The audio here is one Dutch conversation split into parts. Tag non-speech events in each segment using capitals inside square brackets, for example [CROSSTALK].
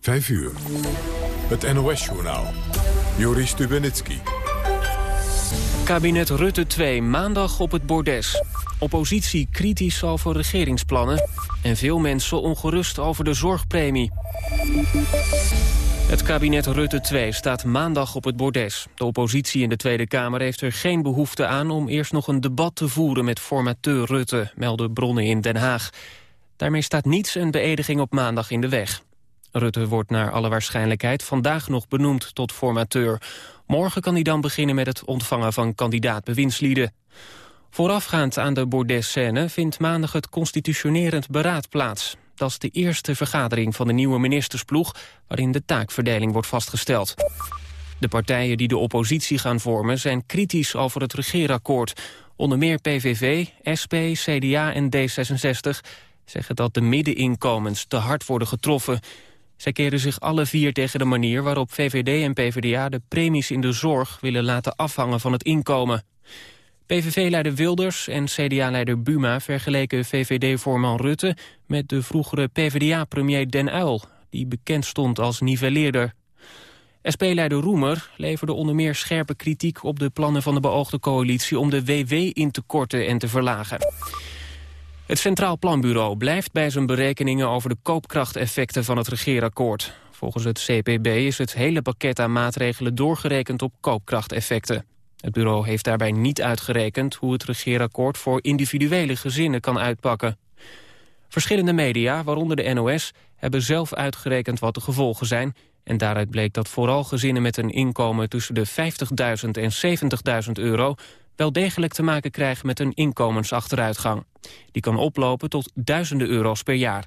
5 uur. Het NOS-journaal. Joris Stubenitski. Kabinet Rutte 2 maandag op het bordes. Oppositie kritisch over regeringsplannen. En veel mensen ongerust over de zorgpremie. Het kabinet Rutte 2 staat maandag op het bordes. De oppositie in de Tweede Kamer heeft er geen behoefte aan... om eerst nog een debat te voeren met formateur Rutte, melden bronnen in Den Haag. Daarmee staat niets een beëdiging op maandag in de weg. Rutte wordt naar alle waarschijnlijkheid vandaag nog benoemd tot formateur. Morgen kan hij dan beginnen met het ontvangen van kandidaat-bewindslieden. Voorafgaand aan de bordesscène vindt maandag het constitutionerend beraad plaats. Dat is de eerste vergadering van de nieuwe ministersploeg... waarin de taakverdeling wordt vastgesteld. De partijen die de oppositie gaan vormen zijn kritisch over het regeerakkoord. Onder meer PVV, SP, CDA en D66 zeggen dat de middeninkomens te hard worden getroffen. Zij keren zich alle vier tegen de manier waarop VVD en PvdA de premies in de zorg willen laten afhangen van het inkomen. PVV-leider Wilders en CDA-leider Buma vergeleken VVD-voorman Rutte met de vroegere PvdA-premier Den Uyl, die bekend stond als nivelleerder. SP-leider Roemer leverde onder meer scherpe kritiek op de plannen van de beoogde coalitie om de WW in te korten en te verlagen. Het Centraal Planbureau blijft bij zijn berekeningen over de koopkrachteffecten van het regeerakkoord. Volgens het CPB is het hele pakket aan maatregelen doorgerekend op koopkrachteffecten. Het bureau heeft daarbij niet uitgerekend hoe het regeerakkoord voor individuele gezinnen kan uitpakken. Verschillende media, waaronder de NOS, hebben zelf uitgerekend wat de gevolgen zijn. En daaruit bleek dat vooral gezinnen met een inkomen tussen de 50.000 en 70.000 euro wel degelijk te maken krijgen met een inkomensachteruitgang. Die kan oplopen tot duizenden euro's per jaar.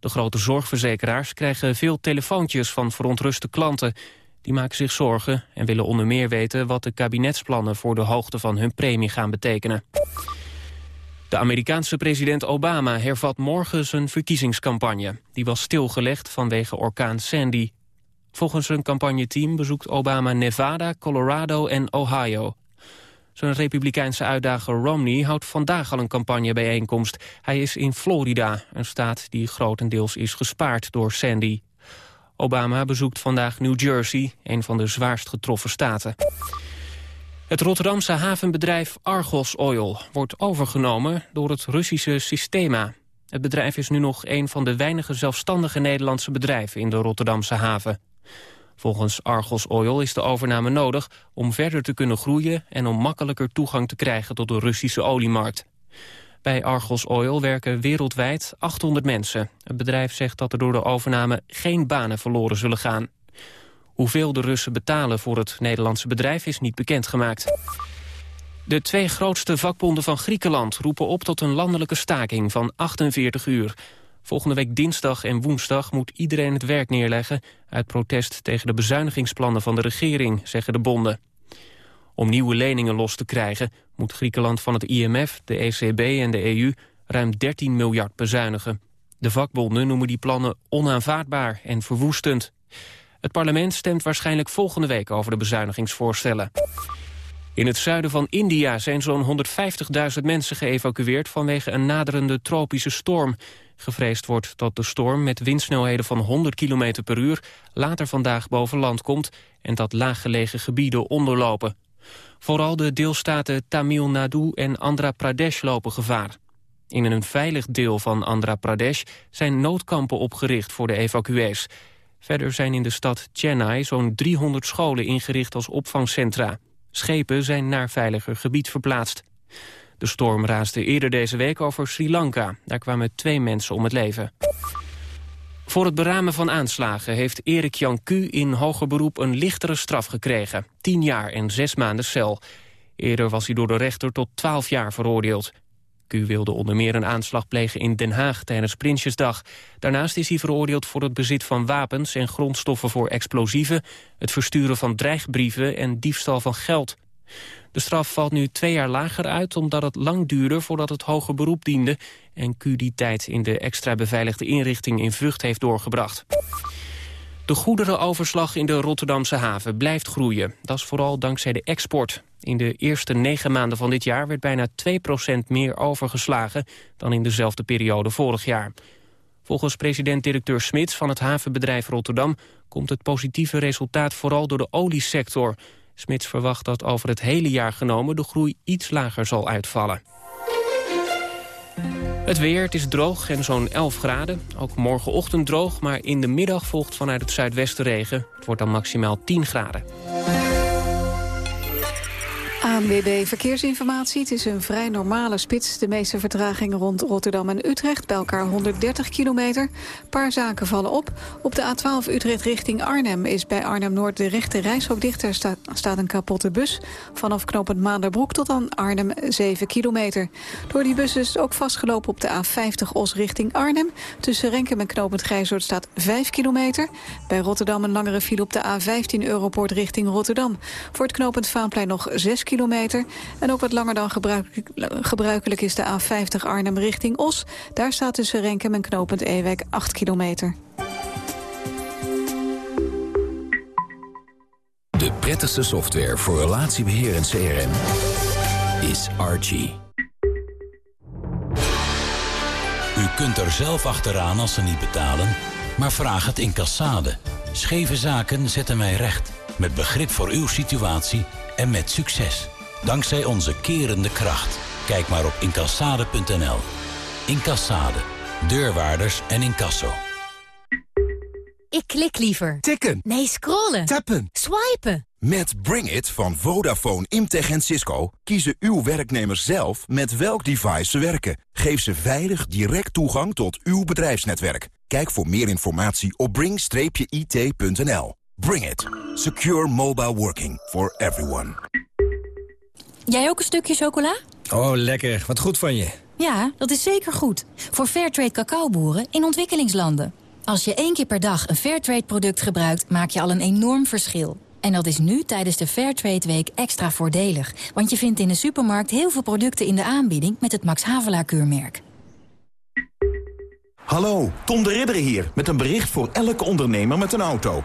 De grote zorgverzekeraars krijgen veel telefoontjes van verontruste klanten. Die maken zich zorgen en willen onder meer weten wat de kabinetsplannen voor de hoogte van hun premie gaan betekenen. De Amerikaanse president Obama hervat morgen zijn verkiezingscampagne. Die was stilgelegd vanwege orkaan Sandy. Volgens zijn campagneteam bezoekt Obama Nevada, Colorado en Ohio. Zijn republikeinse uitdager Romney houdt vandaag al een campagnebijeenkomst. Hij is in Florida, een staat die grotendeels is gespaard door Sandy. Obama bezoekt vandaag New Jersey, een van de zwaarst getroffen staten. Het Rotterdamse havenbedrijf Argos Oil wordt overgenomen door het Russische Systema. Het bedrijf is nu nog een van de weinige zelfstandige Nederlandse bedrijven in de Rotterdamse haven. Volgens Argos Oil is de overname nodig om verder te kunnen groeien... en om makkelijker toegang te krijgen tot de Russische oliemarkt. Bij Argos Oil werken wereldwijd 800 mensen. Het bedrijf zegt dat er door de overname geen banen verloren zullen gaan. Hoeveel de Russen betalen voor het Nederlandse bedrijf is niet bekendgemaakt. De twee grootste vakbonden van Griekenland roepen op tot een landelijke staking van 48 uur. Volgende week dinsdag en woensdag moet iedereen het werk neerleggen... uit protest tegen de bezuinigingsplannen van de regering, zeggen de bonden. Om nieuwe leningen los te krijgen moet Griekenland van het IMF, de ECB en de EU... ruim 13 miljard bezuinigen. De vakbonden noemen die plannen onaanvaardbaar en verwoestend. Het parlement stemt waarschijnlijk volgende week over de bezuinigingsvoorstellen. In het zuiden van India zijn zo'n 150.000 mensen geëvacueerd vanwege een naderende tropische storm. Gevreesd wordt dat de storm met windsnelheden van 100 km per uur later vandaag boven land komt en dat laaggelegen gebieden onderlopen. Vooral de deelstaten Tamil Nadu en Andhra Pradesh lopen gevaar. In een veilig deel van Andhra Pradesh zijn noodkampen opgericht voor de evacuees. Verder zijn in de stad Chennai zo'n 300 scholen ingericht als opvangcentra. Schepen zijn naar veiliger gebied verplaatst. De storm raasde eerder deze week over Sri Lanka. Daar kwamen twee mensen om het leven. Voor het beramen van aanslagen heeft Erik Jan Q in hoger beroep een lichtere straf gekregen. Tien jaar en zes maanden cel. Eerder was hij door de rechter tot twaalf jaar veroordeeld. Q wilde onder meer een aanslag plegen in Den Haag tijdens Prinsjesdag. Daarnaast is hij veroordeeld voor het bezit van wapens en grondstoffen voor explosieven... het versturen van dreigbrieven en diefstal van geld. De straf valt nu twee jaar lager uit omdat het lang duurde voordat het hoger beroep diende... en Q die tijd in de extra beveiligde inrichting in Vught heeft doorgebracht. De goederenoverslag in de Rotterdamse haven blijft groeien. Dat is vooral dankzij de export. In de eerste negen maanden van dit jaar werd bijna 2% meer overgeslagen... dan in dezelfde periode vorig jaar. Volgens president-directeur Smits van het havenbedrijf Rotterdam... komt het positieve resultaat vooral door de oliesector. Smits verwacht dat over het hele jaar genomen de groei iets lager zal uitvallen. Het weer, het is droog en zo'n 11 graden. Ook morgenochtend droog, maar in de middag volgt vanuit het zuidwesten regen. Het wordt dan maximaal 10 graden. ANWB Verkeersinformatie. Het is een vrij normale spits. De meeste vertragingen rond Rotterdam en Utrecht. Bij elkaar 130 kilometer. Paar zaken vallen op. Op de A12 Utrecht richting Arnhem is bij Arnhem-Noord de rechte reishok dicht. Er staat, staat een kapotte bus. Vanaf knooppunt Maanderbroek tot aan Arnhem 7 kilometer. Door die bus is het ook vastgelopen op de A50 Os richting Arnhem. Tussen Renkem en knooppunt Grijzoord staat 5 kilometer. Bij Rotterdam een langere file op de A15 Europoort richting Rotterdam. Voor het knooppunt Vaanplein nog 6 kilometer kilometer. En ook wat langer dan gebruikelijk, is de A50 Arnhem richting Os. Daar staat tussen Renkem en knooppunt Ewek 8 kilometer. De prettigste software voor relatiebeheer en CRM is Archie. U kunt er zelf achteraan als ze niet betalen, maar vraag het in Cassade. Scheve zaken zetten wij recht. Met begrip voor uw situatie en met succes. Dankzij onze kerende kracht. Kijk maar op incassade.nl. Incassade. Deurwaarders en incasso. Ik klik liever. Tikken. Nee, scrollen. Tappen. Swipen. Met Bring It van Vodafone, Imtech en Cisco kiezen uw werknemers zelf met welk device ze werken. Geef ze veilig direct toegang tot uw bedrijfsnetwerk. Kijk voor meer informatie op bring-it.nl. Bring It. Secure mobile working for everyone. Jij ook een stukje chocola? Oh, lekker. Wat goed van je. Ja, dat is zeker goed. Voor Fairtrade cacaoboeren in ontwikkelingslanden. Als je één keer per dag een Fairtrade-product gebruikt... maak je al een enorm verschil. En dat is nu tijdens de Fairtrade Week extra voordelig. Want je vindt in de supermarkt heel veel producten in de aanbieding... met het Max Havelaar-keurmerk. Hallo, Tom de Ridder hier. Met een bericht voor elke ondernemer met een auto.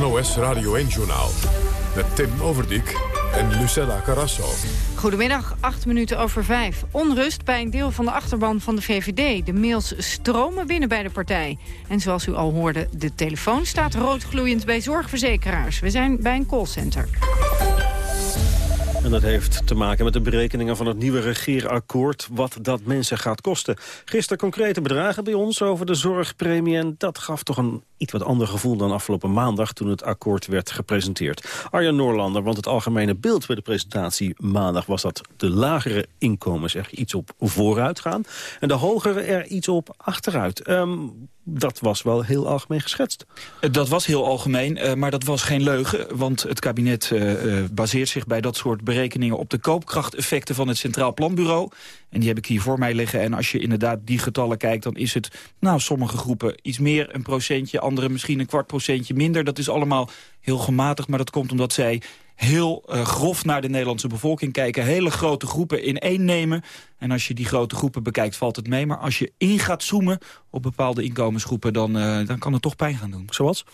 NOS Radio 1-journaal. Met Tim Overdijk en Lucella Carrasso. Goedemiddag, acht minuten over vijf. Onrust bij een deel van de achterban van de VVD. De mails stromen binnen bij de partij. En zoals u al hoorde, de telefoon staat roodgloeiend bij zorgverzekeraars. We zijn bij een callcenter. En dat heeft te maken met de berekeningen van het nieuwe regeerakkoord... wat dat mensen gaat kosten. Gisteren concrete bedragen bij ons over de zorgpremie... en dat gaf toch een iets wat ander gevoel dan afgelopen maandag... toen het akkoord werd gepresenteerd. Arjan Noorlander, want het algemene beeld bij de presentatie maandag... was dat de lagere inkomens er iets op vooruit gaan... en de hogere er iets op achteruit. Um, dat was wel heel algemeen geschetst. Eh, dat was heel algemeen, uh, maar dat was geen leugen. Want het kabinet uh, baseert zich bij dat soort berekeningen... op de koopkrachteffecten van het Centraal Planbureau. En die heb ik hier voor mij liggen. En als je inderdaad die getallen kijkt, dan is het... nou, sommige groepen iets meer, een procentje. Andere misschien een kwart procentje minder. Dat is allemaal heel gematigd, maar dat komt omdat zij heel grof naar de Nederlandse bevolking kijken. Hele grote groepen in één nemen. En als je die grote groepen bekijkt, valt het mee. Maar als je in gaat zoomen op bepaalde inkomensgroepen... dan, uh, dan kan het toch pijn gaan doen. Zoals?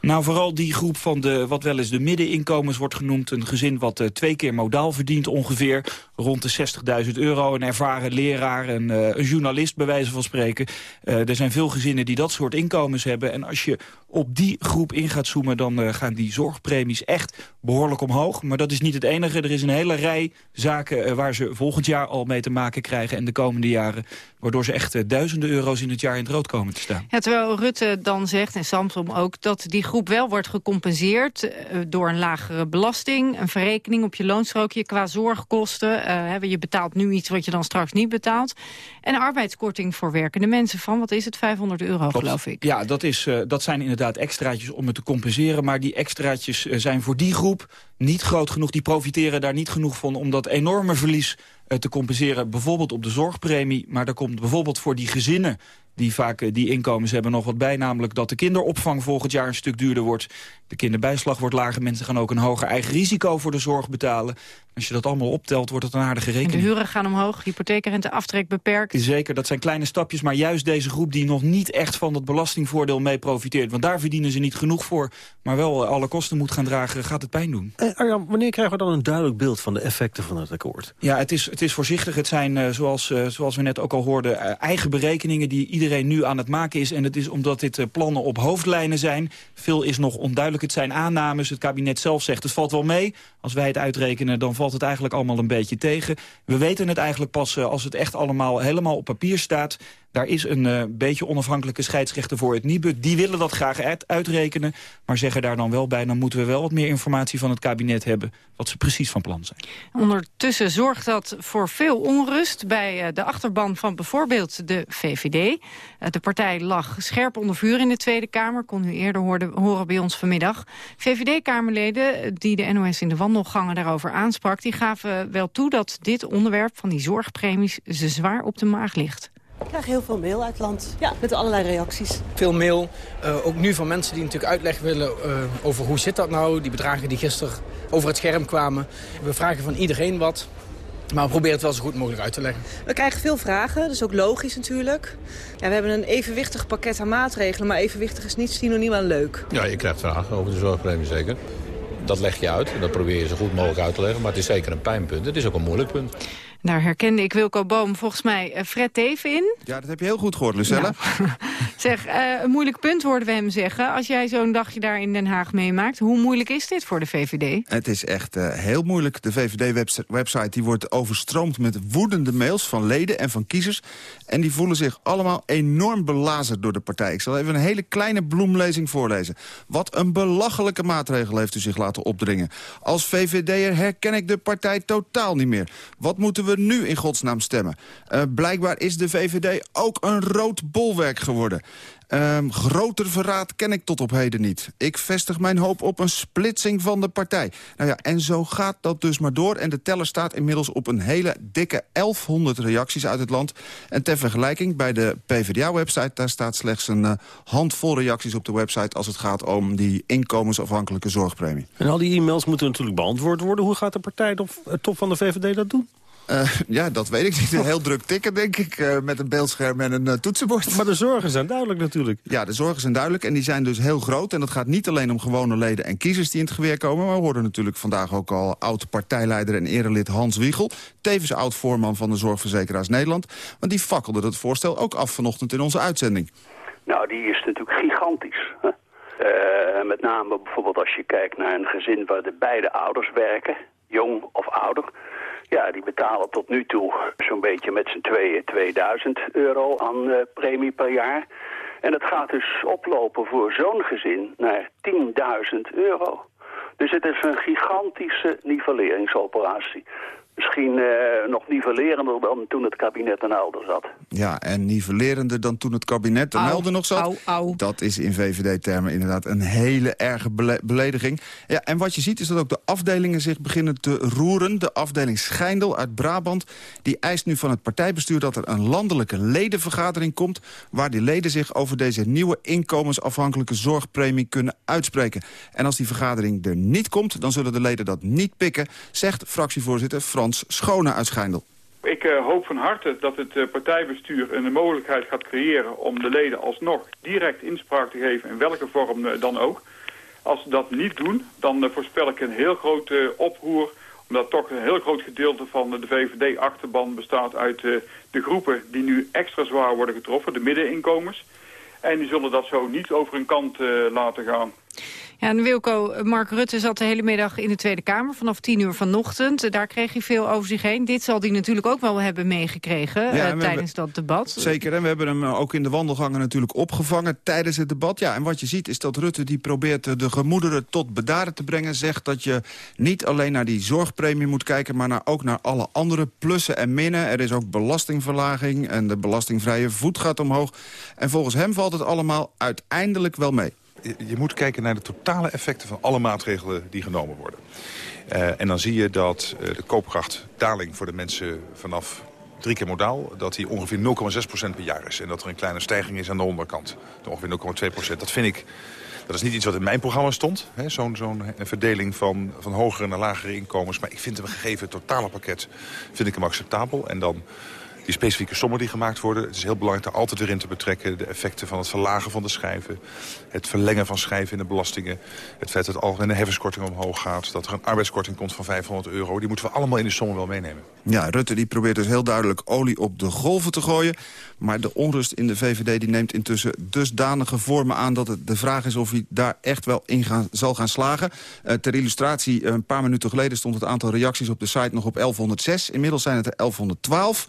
Nou, vooral die groep van de, wat wel eens de middeninkomens wordt genoemd. Een gezin wat uh, twee keer modaal verdient ongeveer. Rond de 60.000 euro. Een ervaren leraar, een, uh, een journalist bij wijze van spreken. er zijn veel gezinnen die dat soort inkomens hebben. En als je op die groep in gaat zoomen... dan gaan die zorgpremies echt behoorlijk omhoog. Maar dat is niet het enige. Er is een hele rij zaken waar ze volgend jaar al mee te maken maken krijgen... en de komende jaren, waardoor ze echt duizenden euro's in het jaar in het rood komen te staan. Ja, terwijl Rutte dan zegt, en Samsom ook, dat die groep wel wordt gecompenseerd... door een lagere belasting, een verrekening op je loonstrookje qua zorgkosten. Uh, je betaalt nu iets wat je dan straks niet betaalt. En arbeidskorting voor werkende mensen van, wat is het, 500 euro geloof ik. Ja, dat, is, uh, dat zijn inderdaad extraatjes om het te compenseren. Maar die extraatjes uh, zijn voor die groep niet groot genoeg. Die profiteren daar niet genoeg van om dat enorme verlies te compenseren. Bijvoorbeeld op de zorgpremie. Maar daar komt bijvoorbeeld voor die gezinnen die vaak eh, die inkomens hebben nog wat bij. Namelijk dat de kinderopvang volgend jaar een stuk duurder wordt. De kinderbijslag wordt lager. Mensen gaan ook een hoger eigen risico voor de zorg betalen. Als je dat allemaal optelt, wordt het een aardige rekening. En de huren gaan omhoog, hypotheekrente aftrek beperkt. Zeker, dat zijn kleine stapjes. Maar juist deze groep die nog niet echt van dat belastingvoordeel mee profiteert. Want daar verdienen ze niet genoeg voor. Maar wel alle kosten moet gaan dragen, gaat het pijn doen. Eh, Arjan, wanneer krijgen we dan een duidelijk beeld van de effecten van het akkoord? Ja, het is, het is voorzichtig. Het zijn, uh, zoals, zoals we net ook al hoorden, eigen berekeningen die iedereen nu aan het maken is. En het is omdat dit plannen op hoofdlijnen zijn. Veel is nog onduidelijk. Het zijn aannames. Het kabinet zelf zegt het valt wel mee. Als wij het uitrekenen, dan valt het eigenlijk allemaal een beetje tegen. We weten het eigenlijk pas als het echt allemaal helemaal op papier staat. Daar is een uh, beetje onafhankelijke scheidsrechter voor het Nibud. Die willen dat graag uit uitrekenen, maar zeggen daar dan wel bij... dan moeten we wel wat meer informatie van het kabinet hebben... wat ze precies van plan zijn. Ondertussen zorgt dat voor veel onrust bij uh, de achterban van bijvoorbeeld de VVD. Uh, de partij lag scherp onder vuur in de Tweede Kamer. Kon u eerder horen bij ons vanmiddag. VVD-Kamerleden die de NOS in de wandelgangen daarover aansprak... die gaven wel toe dat dit onderwerp van die zorgpremies... ze zwaar op de maag ligt. Ik krijg heel veel mail uit het land, ja, met allerlei reacties. Veel mail, uh, ook nu van mensen die natuurlijk uitleg willen uh, over hoe zit dat nou. Die bedragen die gisteren over het scherm kwamen. We vragen van iedereen wat. Maar we proberen het wel zo goed mogelijk uit te leggen. We krijgen veel vragen, dat is ook logisch natuurlijk. Ja, we hebben een evenwichtig pakket aan maatregelen, maar evenwichtig is niet synoniem aan leuk. Ja, je krijgt vragen over de zorgpremie zeker. Dat leg je uit en dat probeer je zo goed mogelijk uit te leggen. Maar het is zeker een pijnpunt. Het is ook een moeilijk punt. Daar herkende ik Wilco Boom volgens mij uh, Fred Teven in. Ja, dat heb je heel goed gehoord, Lucella. Ja. [LAUGHS] zeg, uh, een moeilijk punt hoorden we hem zeggen. Als jij zo'n dagje daar in Den Haag meemaakt, hoe moeilijk is dit voor de VVD? Het is echt uh, heel moeilijk. De VVD-website die wordt overstroomd met woedende mails van leden en van kiezers. En die voelen zich allemaal enorm belazerd door de partij. Ik zal even een hele kleine bloemlezing voorlezen. Wat een belachelijke maatregel heeft u zich laten opdringen. Als VVD'er herken ik de partij totaal niet meer. Wat moeten we nu in godsnaam stemmen? Uh, blijkbaar is de VVD ook een rood bolwerk geworden. Um, groter verraad ken ik tot op heden niet. Ik vestig mijn hoop op een splitsing van de partij. Nou ja, en zo gaat dat dus maar door. En de teller staat inmiddels op een hele dikke 1100 reacties uit het land. En ter vergelijking, bij de PvdA-website... daar staat slechts een uh, handvol reacties op de website... als het gaat om die inkomensafhankelijke zorgpremie. En al die e-mails moeten natuurlijk beantwoord worden. Hoe gaat de partij, top van de VVD, dat doen? Uh, ja, dat weet ik niet. Heel druk tikken, denk ik, uh, met een beeldscherm en een uh, toetsenbord. Maar de zorgen zijn duidelijk natuurlijk. Ja, de zorgen zijn duidelijk en die zijn dus heel groot. En dat gaat niet alleen om gewone leden en kiezers die in het geweer komen... maar we hoorden natuurlijk vandaag ook al oud-partijleider en erelid Hans Wiegel... tevens oud-voorman van de Zorgverzekeraars Nederland. Want die fakkelde het voorstel ook af vanochtend in onze uitzending. Nou, die is natuurlijk gigantisch. Hè? Uh, met name bijvoorbeeld als je kijkt naar een gezin waar de beide ouders werken, jong of ouder. Ja, die betalen tot nu toe zo'n beetje met z'n tweeën 2000 euro aan uh, premie per jaar. En het gaat dus oplopen voor zo'n gezin naar 10.000 euro. Dus het is een gigantische nivelleringsoperatie misschien uh, nog nivellerender dan toen het kabinet ten Helder zat. Ja, en nivellerender dan toen het kabinet ten Helder nog zat. Au, au. Dat is in VVD-termen inderdaad een hele erge bele belediging. Ja, en wat je ziet is dat ook de afdelingen zich beginnen te roeren. De afdeling Schijndel uit Brabant die eist nu van het partijbestuur... dat er een landelijke ledenvergadering komt... waar die leden zich over deze nieuwe inkomensafhankelijke zorgpremie kunnen uitspreken. En als die vergadering er niet komt, dan zullen de leden dat niet pikken... zegt fractievoorzitter Frans Schone uit Schijndel. Ik uh, hoop van harte dat het uh, partijbestuur een mogelijkheid gaat creëren... om de leden alsnog direct inspraak te geven in welke vorm uh, dan ook. Als ze dat niet doen, dan voorspel ik een heel grote oproer... omdat toch een heel groot gedeelte van de VVD-achterban bestaat uit de groepen... die nu extra zwaar worden getroffen, de middeninkomens. En die zullen dat zo niet over een kant laten gaan. Ja, en Wilco, Mark Rutte zat de hele middag in de Tweede Kamer... vanaf tien uur vanochtend. Daar kreeg hij veel over zich heen. Dit zal hij natuurlijk ook wel hebben meegekregen ja, uh, tijdens dat debat. Zeker, en we hebben hem ook in de wandelgangen natuurlijk opgevangen... tijdens het debat. Ja, en wat je ziet is dat Rutte die probeert de gemoederen tot bedaren te brengen. Zegt dat je niet alleen naar die zorgpremie moet kijken... maar naar, ook naar alle andere plussen en minnen. Er is ook belastingverlaging en de belastingvrije voet gaat omhoog. En volgens hem valt het allemaal uiteindelijk wel mee. Je moet kijken naar de totale effecten van alle maatregelen die genomen worden. Uh, en dan zie je dat uh, de koopkrachtdaling voor de mensen vanaf drie keer modaal... dat die ongeveer 0,6% per jaar is. En dat er een kleine stijging is aan de onderkant. Ongeveer 0,2% Dat vind ik... Dat is niet iets wat in mijn programma stond. Zo'n verdeling van, van hogere naar lagere inkomens. Maar ik vind hem gegeven totale pakket vind ik hem acceptabel. En dan die specifieke sommen die gemaakt worden. Het is heel belangrijk daar altijd weer in te betrekken. De effecten van het verlagen van de schijven. Het verlengen van schijven in de belastingen. Het feit dat de algemene omhoog gaat. Dat er een arbeidskorting komt van 500 euro. Die moeten we allemaal in de sommen wel meenemen. Ja, Rutte die probeert dus heel duidelijk olie op de golven te gooien. Maar de onrust in de VVD die neemt intussen dusdanige vormen aan... dat het de vraag is of hij daar echt wel in gaan, zal gaan slagen. Uh, ter illustratie, een paar minuten geleden stond het aantal reacties op de site nog op 1106. Inmiddels zijn het er 1112.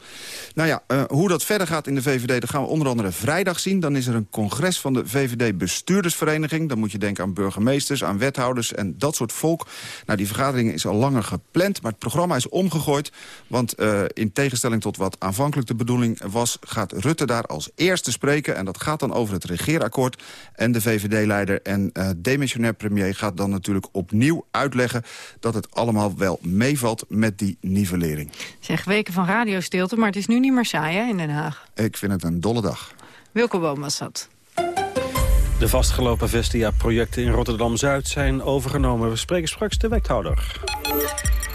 Nou ja, uh, hoe dat verder gaat in de VVD, dat gaan we onder andere vrijdag zien. Dan is er een congres van de VVD-bestuurdersvereniging. Dan moet je denken aan burgemeesters, aan wethouders en dat soort volk. Nou, die vergadering is al langer gepland, maar het programma is omgegooid. Want in tegenstelling tot wat aanvankelijk de bedoeling was... gaat Rutte daar als eerste spreken. En dat gaat dan over het regeerakkoord. En de VVD-leider en uh, demissionair premier gaat dan natuurlijk opnieuw uitleggen... dat het allemaal wel meevalt met die nivellering. Zeg, weken van radiostilte, maar het is nu niet meer saai hè, in Den Haag. Ik vind het een dolle dag. Wilco Boom was dat. De vastgelopen Vestia-projecten in Rotterdam-Zuid zijn overgenomen. We spreken straks de wethouder.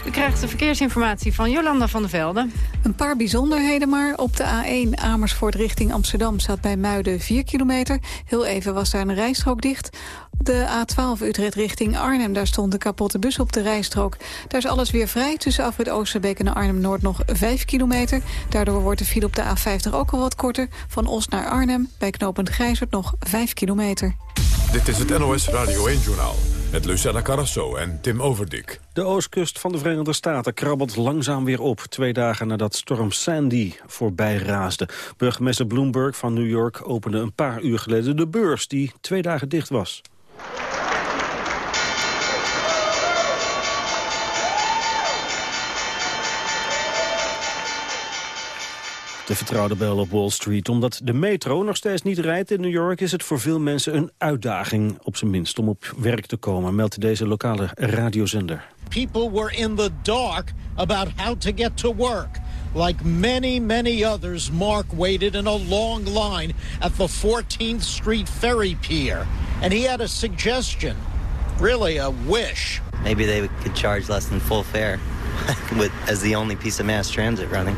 U krijgt de verkeersinformatie van Jolanda van der Velde. Een paar bijzonderheden maar. Op de A1 Amersfoort richting Amsterdam staat bij Muiden 4 kilometer. Heel even was daar een rijstrook dicht. De A12 Utrecht richting Arnhem, daar stond een kapotte bus op de rijstrook. Daar is alles weer vrij. Tussen Afrit Oosterbeek en Arnhem-Noord nog 5 kilometer. Daardoor wordt de file op de A50 ook al wat korter. Van Os naar Arnhem, bij knooppunt Grijzert nog 5 kilometer. Dit is het NOS Radio 1-journaal. Met Lucella Carrasso en Tim Overdik. De oostkust van de Verenigde Staten krabbelt langzaam weer op. Twee dagen nadat storm Sandy voorbij raasde. Burgemeester Bloomberg van New York opende een paar uur geleden de beurs... die twee dagen dicht was. De vertrouwde bel op Wall Street. Omdat de metro nog steeds niet rijdt in New York... is het voor veel mensen een uitdaging, op zijn minst, om op werk te komen... meldt deze lokale radiozender. People were in the dark about how to get to work. Like many, many others, Mark waited in a long line at the 14th Street Ferry Pier. And he had a suggestion, really a wish. Maybe they could charge less than full fare [LAUGHS] with, as the only piece of mass transit running.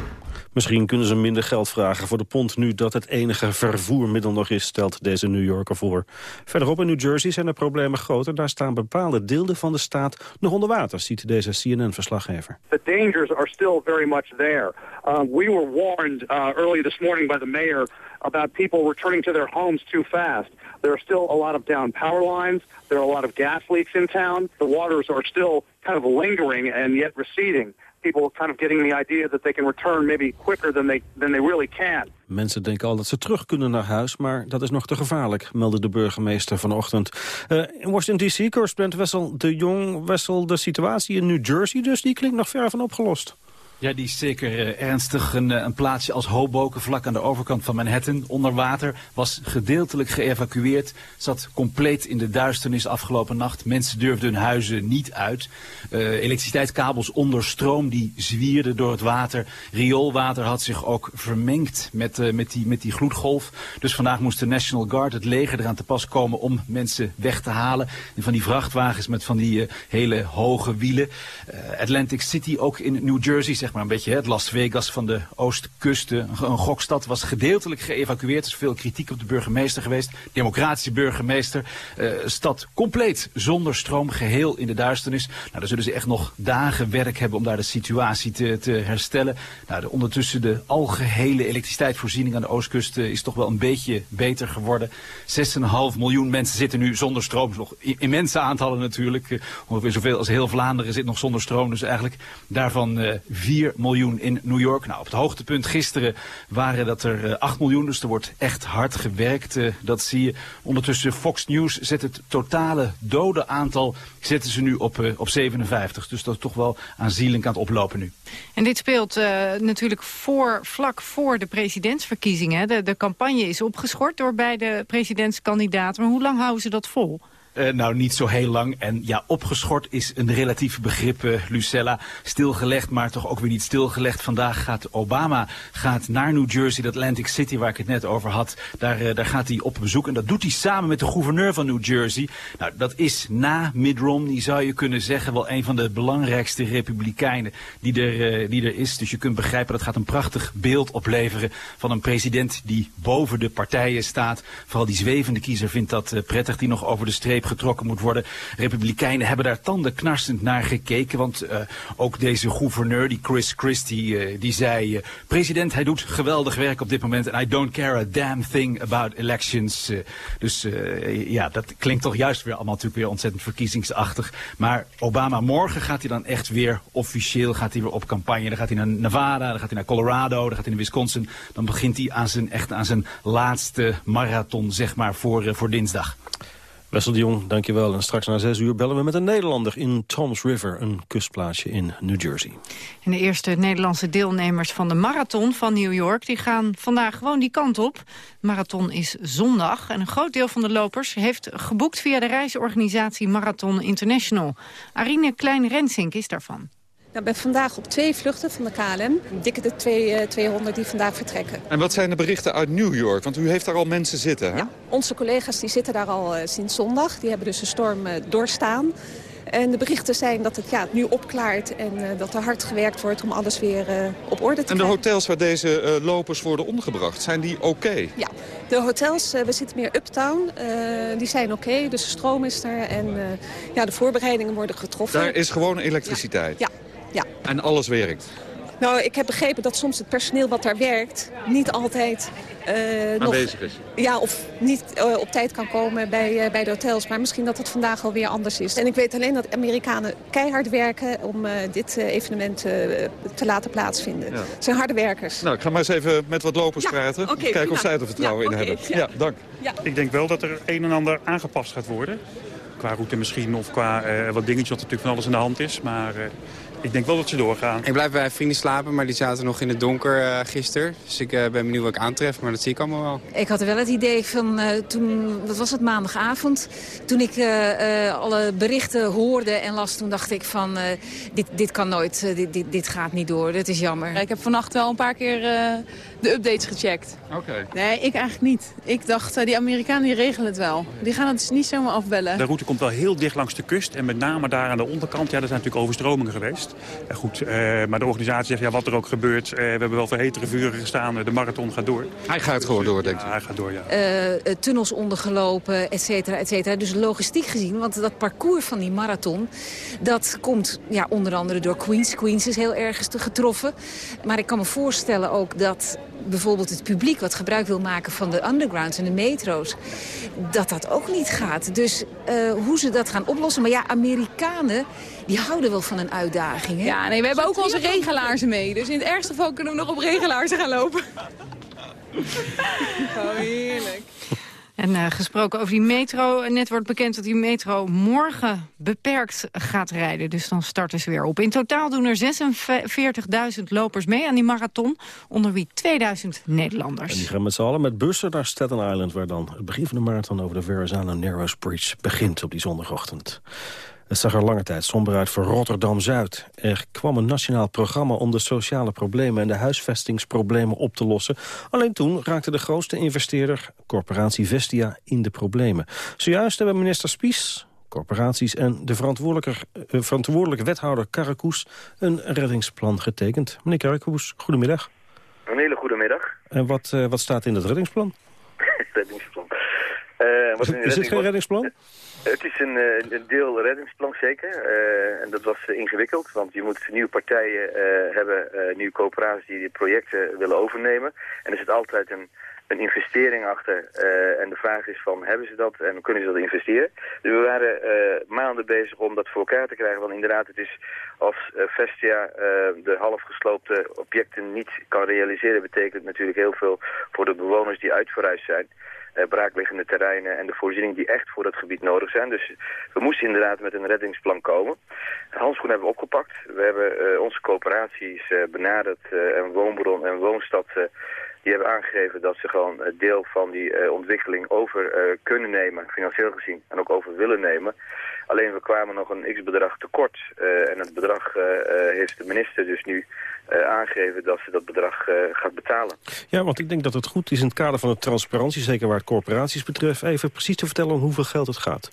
Misschien kunnen ze minder geld vragen voor de pont nu dat het enige vervoermiddel nog is, stelt deze New Yorker voor. Verderop in New Jersey zijn de problemen groter. Daar staan bepaalde delen van de staat nog onder water, ziet deze CNN-verslaggever. The dangers are still very much there. Uh, we were warned uh, early this morning by the mayor about people returning to their homes too fast. There are still a lot of down power lines. There are a lot of gas leaks in town. The waters are still kind of lingering and yet receding people getting the idea that they can return maybe quicker than they, than they really can. Mensen denken al dat ze terug kunnen naar huis, maar dat is nog te gevaarlijk, meldde de burgemeester vanochtend. Uh, in Washington D.C. correspondent Wessel de Jong, Wessel, de situatie in New Jersey dus, die klinkt nog ver van opgelost. Ja, die is zeker uh, ernstig. Een, uh, een, plaatsje als Hoboken, vlak aan de overkant van Manhattan, onder water, was gedeeltelijk geëvacueerd. Zat compleet in de duisternis afgelopen nacht. Mensen durfden hun huizen niet uit. Uh, elektriciteitskabels onder stroom, die zwierden door het water. Rioolwater had zich ook vermengd met, met, die, met die gloedgolf. Dus vandaag moest de National Guard, het leger, eraan te pas komen om mensen weg te halen. En van die vrachtwagens met van die hele hoge wielen. Atlantic City, ook in New Jersey, zeg maar een beetje het Las Vegas van de oostkust. Een, gokstad was gedeeltelijk geëvacueerd. Er is veel kritiek op de burgemeester geweest. Democratische burgemeester. Uh, stad compleet zonder stroom, geheel in de duisternis. Nou, daar zullen ze echt nog dagen werk hebben om daar de situatie te, te herstellen. Nou, de, ondertussen de algehele elektriciteitsvoorziening aan de oostkust is toch wel een beetje beter geworden. 6,5 miljoen mensen zitten nu zonder stroom. Nog immense aantallen natuurlijk. Uh, ongeveer zoveel als heel Vlaanderen zit nog zonder stroom. Dus eigenlijk daarvan uh, 4 miljoen in New York. Nou, op het hoogtepunt gisteren waren dat er uh, 8 miljoen. Dus er wordt echt hard gewerkt. Uh, dat zie je. Ondertussen Fox News zet het totale dode aantal zetten ze nu op, uh, op 57. Dus dat is toch wel aanzienlijk aan het oplopen nu. En dit speelt natuurlijk voor, vlak voor de presidentsverkiezingen. De, de campagne is opgeschort door beide presidentskandidaten. Maar hoe lang houden ze dat vol? Uh, nou, niet zo heel lang. En ja, opgeschort is een relatief begrip, uh, Lucella. Stilgelegd, maar toch ook weer niet stilgelegd. Vandaag gaat Obama gaat naar New Jersey, de Atlantic City waar ik het net over had. Daar, uh, daar gaat hij op bezoek en dat doet hij samen met de gouverneur van New Jersey. Nou, dat is na Mitt Romney, zou je kunnen zeggen, wel een van de belangrijkste republikeinen die er, die er is. Dus je kunt begrijpen, dat gaat een prachtig beeld opleveren van een president die boven de partijen staat. Vooral die zwevende kiezer vindt dat prettig, die nog over de streep getrokken moet worden. Republikeinen hebben daar tandenknarsend naar gekeken. Want uh, ook deze gouverneur, die Chris Christie, uh, die zei... Uh, president, hij doet geweldig werk op dit moment... en I don't care a damn thing about elections. dus ja, dat klinkt toch juist weer allemaal natuurlijk weer ontzettend verkiezingsachtig. Maar Obama, morgen gaat hij dan echt weer officieel gaat hij weer op campagne. Dan gaat hij naar Nevada, dan gaat hij naar Colorado, dan gaat hij naar Wisconsin. Dan begint hij aan zijn, echt aan zijn laatste marathon, zeg maar, voor, voor dinsdag. Wessel de Jong, dankjewel. En straks na zes uur bellen we met een Nederlander in Toms River, een kustplaatsje in New Jersey. En de eerste Nederlandse deelnemers van de marathon van New York... die gaan vandaag gewoon die kant op. Marathon is zondag en een groot deel van de lopers... heeft geboekt via de reisorganisatie Marathon International. Arine Klein-Rensink is daarvan. Ik ben vandaag op twee vluchten van de KLM. Dikke de twee, 200 die vandaag vertrekken. En wat zijn de berichten uit New York? Want u heeft daar al mensen zitten, hè? Ja, onze collega's die zitten daar al uh, sinds zondag. Die hebben dus de storm uh, doorstaan. En de berichten zijn dat het ja, nu opklaart en uh, dat er hard gewerkt wordt om alles weer op orde te krijgen. En de hotels waar deze lopers worden ondergebracht, zijn die oké? Okay? Ja, de hotels, we zitten meer uptown, die zijn oké. Okay, dus de stroom is er en ja, de voorbereidingen worden getroffen. Daar is gewoon elektriciteit? ja. Ja. En alles werkt? Nou, ik heb begrepen dat soms het personeel wat daar werkt... niet altijd uh, aanwezig is. Ja, of niet uh, op tijd kan komen bij, uh, bij de hotels. Maar misschien dat het vandaag alweer anders is. En ik weet alleen dat Amerikanen keihard werken... om dit evenement te laten plaatsvinden. Ja. Het zijn harde werkers. Nou, ik ga maar eens even met wat lopers ja, praten. Okay, kijken prima. of zij er vertrouwen ja, in okay, hebben. Ja, dank. Ik denk wel dat er een en ander aangepast gaat worden. Qua route misschien of qua wat dingetjes wat natuurlijk van alles in de hand is. Maar ik denk wel dat ze doorgaan. Ik blijf bij vrienden slapen, maar die zaten nog in het donker uh, gisteren. Dus ik uh, ben benieuwd wat ik aantref, maar dat zie ik allemaal wel. Ik had er wel het idee van uh, toen, wat was het, maandagavond. Toen ik alle berichten hoorde en las, toen dacht ik van dit, dit kan nooit, dit, dit, dit gaat niet door. Dat is jammer. Ik heb vannacht wel een paar keer de updates gecheckt. Oké. Okay. Nee, ik eigenlijk niet. Ik dacht, die Amerikanen die regelen het wel. Die gaan het dus niet zomaar afbellen. De route komt wel heel dicht langs de kust. En met name daar aan de onderkant, ja, er zijn natuurlijk overstromingen geweest. Ja, goed, uh, maar de organisatie zegt, ja, wat er ook gebeurt... Uh, we hebben wel voor hetere vuren gestaan, de marathon gaat door. Hij gaat gewoon door, denk ik. Ja, hij gaat door, ja. Uh, tunnels ondergelopen, et cetera, et cetera. Dus logistiek gezien, want dat parcours van die marathon... dat komt ja, onder andere door Queens. Queens is heel erg getroffen. Maar ik kan me voorstellen ook dat bijvoorbeeld het publiek... wat gebruik wil maken van de undergrounds en de metro's... dat dat ook niet gaat. Dus uh, hoe ze dat gaan oplossen... maar ja, Amerikanen die houden wel van een uitdaging. Hè? Ja, nee, we hebben ook onze regelaars mee. Dus in het ergste geval kunnen we nog op regelaars gaan lopen. [LAUGHS] oh, heerlijk. En uh, gesproken over die metro. Net wordt bekend dat die metro morgen beperkt gaat rijden. Dus dan starten ze weer op. In totaal doen er 46.000 lopers mee aan die marathon. Onder wie 2000 Nederlanders. En die gaan met z'n allen met bussen naar Staten Island... waar dan het begin van de marathon over de Verrazano Narrows Bridge begint op die zondagochtend. Het zag er lange tijd somber uit voor Rotterdam-Zuid. Er kwam een nationaal programma om de sociale problemen... en de huisvestingsproblemen op te lossen. Alleen toen raakte de grootste investeerder, corporatie Vestia, in de problemen. Zojuist hebben minister Spies corporaties en de verantwoordelijke, eh, verantwoordelijke wethouder Karakoes een reddingsplan getekend. Meneer Karakoes, goedemiddag. Een hele goede middag. En wat, eh, wat staat in het reddingsplan? reddingsplan. Uh, is, is het geen reddingsplan? Het is een, eh, een deel reddingsplan zeker. Uh, en dat was ingewikkeld, want je moet nieuwe partijen uh, hebben, nieuwe coöperaties die die projecten willen overnemen. En er zit altijd een, een investering achter. en de vraag is van, hebben ze dat en kunnen ze dat investeren? Dus we waren maanden bezig om dat voor elkaar te krijgen. Want inderdaad, het is als Vestia de halfgesloopte objecten niet kan realiseren... betekent natuurlijk heel veel voor de bewoners die uitverhuisd zijn braakliggende terreinen en de voorzieningen die echt voor dat gebied nodig zijn. Dus we moesten inderdaad met een reddingsplan komen. Handschoen hebben we opgepakt. We hebben uh, onze coöperaties uh, benaderd en Woonbron en Woonstad... die hebben aangegeven dat ze gewoon deel van die ontwikkeling over kunnen nemen, financieel gezien, en ook over willen nemen. Alleen we kwamen nog een x-bedrag tekort. en het bedrag heeft de minister dus nu aangeven dat ze dat bedrag gaat betalen. Ja, want ik denk dat het goed is in het kader van de transparantie, zeker waar het corporaties betreft, even precies te vertellen om hoeveel geld het gaat.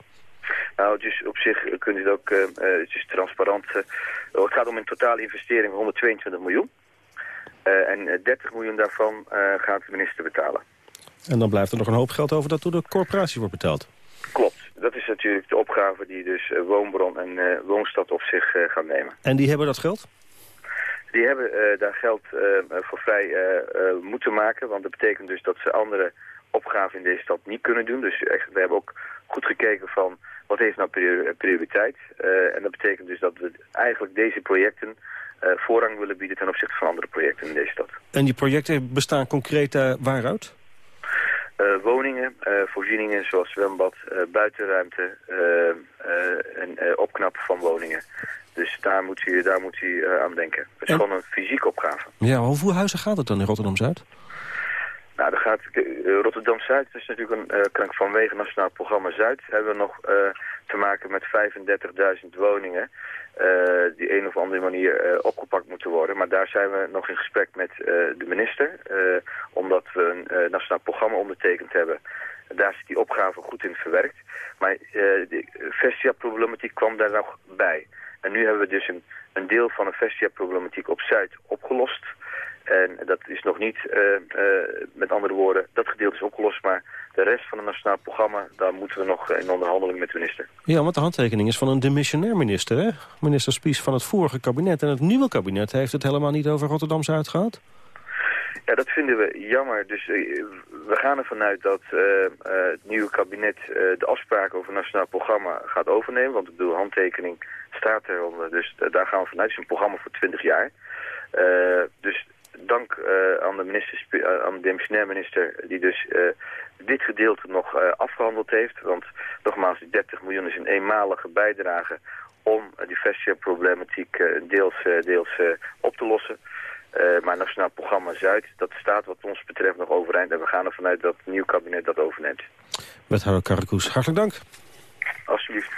Nou, het is op zich kunt u het ook, het is transparant. het gaat om een totale investering van 122 miljoen. En 30 miljoen daarvan gaat de minister betalen. En dan blijft er nog een hoop geld over dat door de corporatie wordt betaald. Klopt. Dat is natuurlijk de opgave die dus Woonbron en Woonstad op zich gaan nemen. En die hebben dat geld? Die hebben uh, daar geld voor vrij moeten maken. Want dat betekent dus dat ze andere opgaven in deze stad niet kunnen doen. Dus echt, we hebben ook goed gekeken van wat heeft nou prioriteit. en dat betekent dus dat we eigenlijk deze projecten voorrang willen bieden ten opzichte van andere projecten in deze stad. En die projecten bestaan concreet waaruit? Uh, woningen, uh, voorzieningen zoals zwembad, uh, buitenruimte en opknappen van woningen. Dus daar moet u, daar moet u aan denken. Het is gewoon een fysieke opgave. Ja, hoeveel huizen gaat het dan in Rotterdam-Zuid? Rotterdam-Zuid is natuurlijk een, vanwege Nationaal Programma Zuid... hebben we nog te maken met 35.000 woningen... die een of andere manier opgepakt moeten worden. Maar daar zijn we nog in gesprek met de minister. omdat we een nationaal programma ondertekend hebben. Daar zit die opgave goed in verwerkt. Maar de Vestia-problematiek kwam daar nog bij. En nu hebben we dus een, een deel van de Vestia-problematiek op Zuid opgelost. En dat is nog niet, uh, uh, met andere woorden, dat gedeelte is opgelost, maar de rest van het nationaal programma, daar moeten we nog in onderhandeling met de minister. Ja, want de handtekening is van een demissionair minister, hè? Minister Spies van het vorige kabinet. En het nieuwe kabinet heeft het helemaal niet over Rotterdam-Zuid gehad? Ja, dat vinden we jammer. Dus uh, we gaan ervan uit dat uh, uh, het nieuwe kabinet de afspraken over het nationaal programma gaat overnemen. Want ik bedoel, handtekening staat eronder. Dus daar gaan we vanuit. Het is een programma voor 20 jaar. dus dank aan de minister, aan de demissionair minister die dus dit gedeelte nog afgehandeld heeft. Want nogmaals, die 30 miljoen is een eenmalige bijdrage om die vestia-problematiek deels, deels op te lossen. Uh, maar Nationaal Programma Zuid, dat staat wat ons betreft nog overeind. En we gaan ervan uit dat het nieuw kabinet dat overneemt. Wethouder Karakoes, hartelijk dank. Alsjeblieft.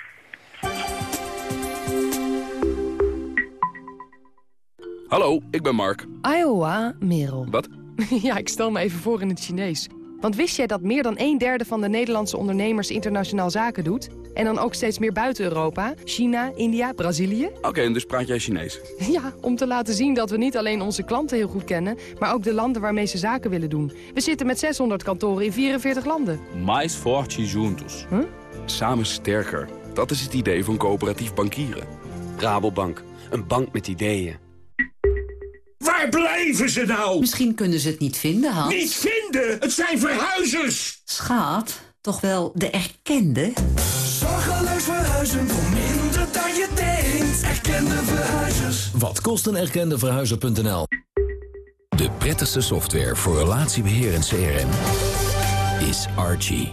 Hallo, ik ben Mark. Iowa, Merel. Wat? [LAUGHS] ja, ik stel me even voor in het Chinees. Want wist jij dat meer dan een derde van de Nederlandse ondernemers internationaal zaken doet? En dan ook steeds meer buiten Europa? China, India, Brazilië? Oké, en dus praat jij Chinees? [LAUGHS] Ja, om te laten zien dat we niet alleen onze klanten heel goed kennen... maar ook de landen waarmee ze zaken willen doen. We zitten met 600 kantoren in 44 landen. Mais forte juntos. Huh? Samen sterker. Dat is het idee van coöperatief bankieren. Rabobank, een bank met ideeën. Waar blijven ze nou? Misschien kunnen ze het niet vinden, Hans. Niet vinden? Het zijn verhuizers! Schaat, toch wel de erkende? Zorgeloos verhuizen voor minder dan je denkt. Erkende verhuizers. Wat kost een erkende verhuizer.nl? De prettigste software voor relatiebeheer en CRM is Archie.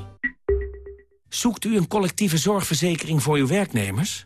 Zoekt u een collectieve zorgverzekering voor uw werknemers?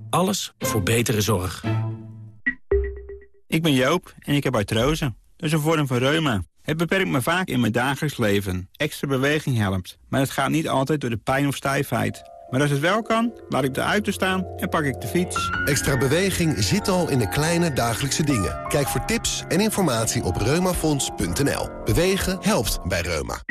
Alles voor betere zorg. Ik ben Joop en ik heb artrose. Dat is een vorm van reuma. Het beperkt me vaak in mijn dagelijks leven. Extra beweging helpt, maar het gaat niet altijd door de pijn of stijfheid. Maar als het wel kan, laat ik de auto staan en pak ik de fiets. Extra beweging zit al in de kleine dagelijkse dingen. Kijk voor tips en informatie op reumafonds.nl. Bewegen helpt bij Reuma.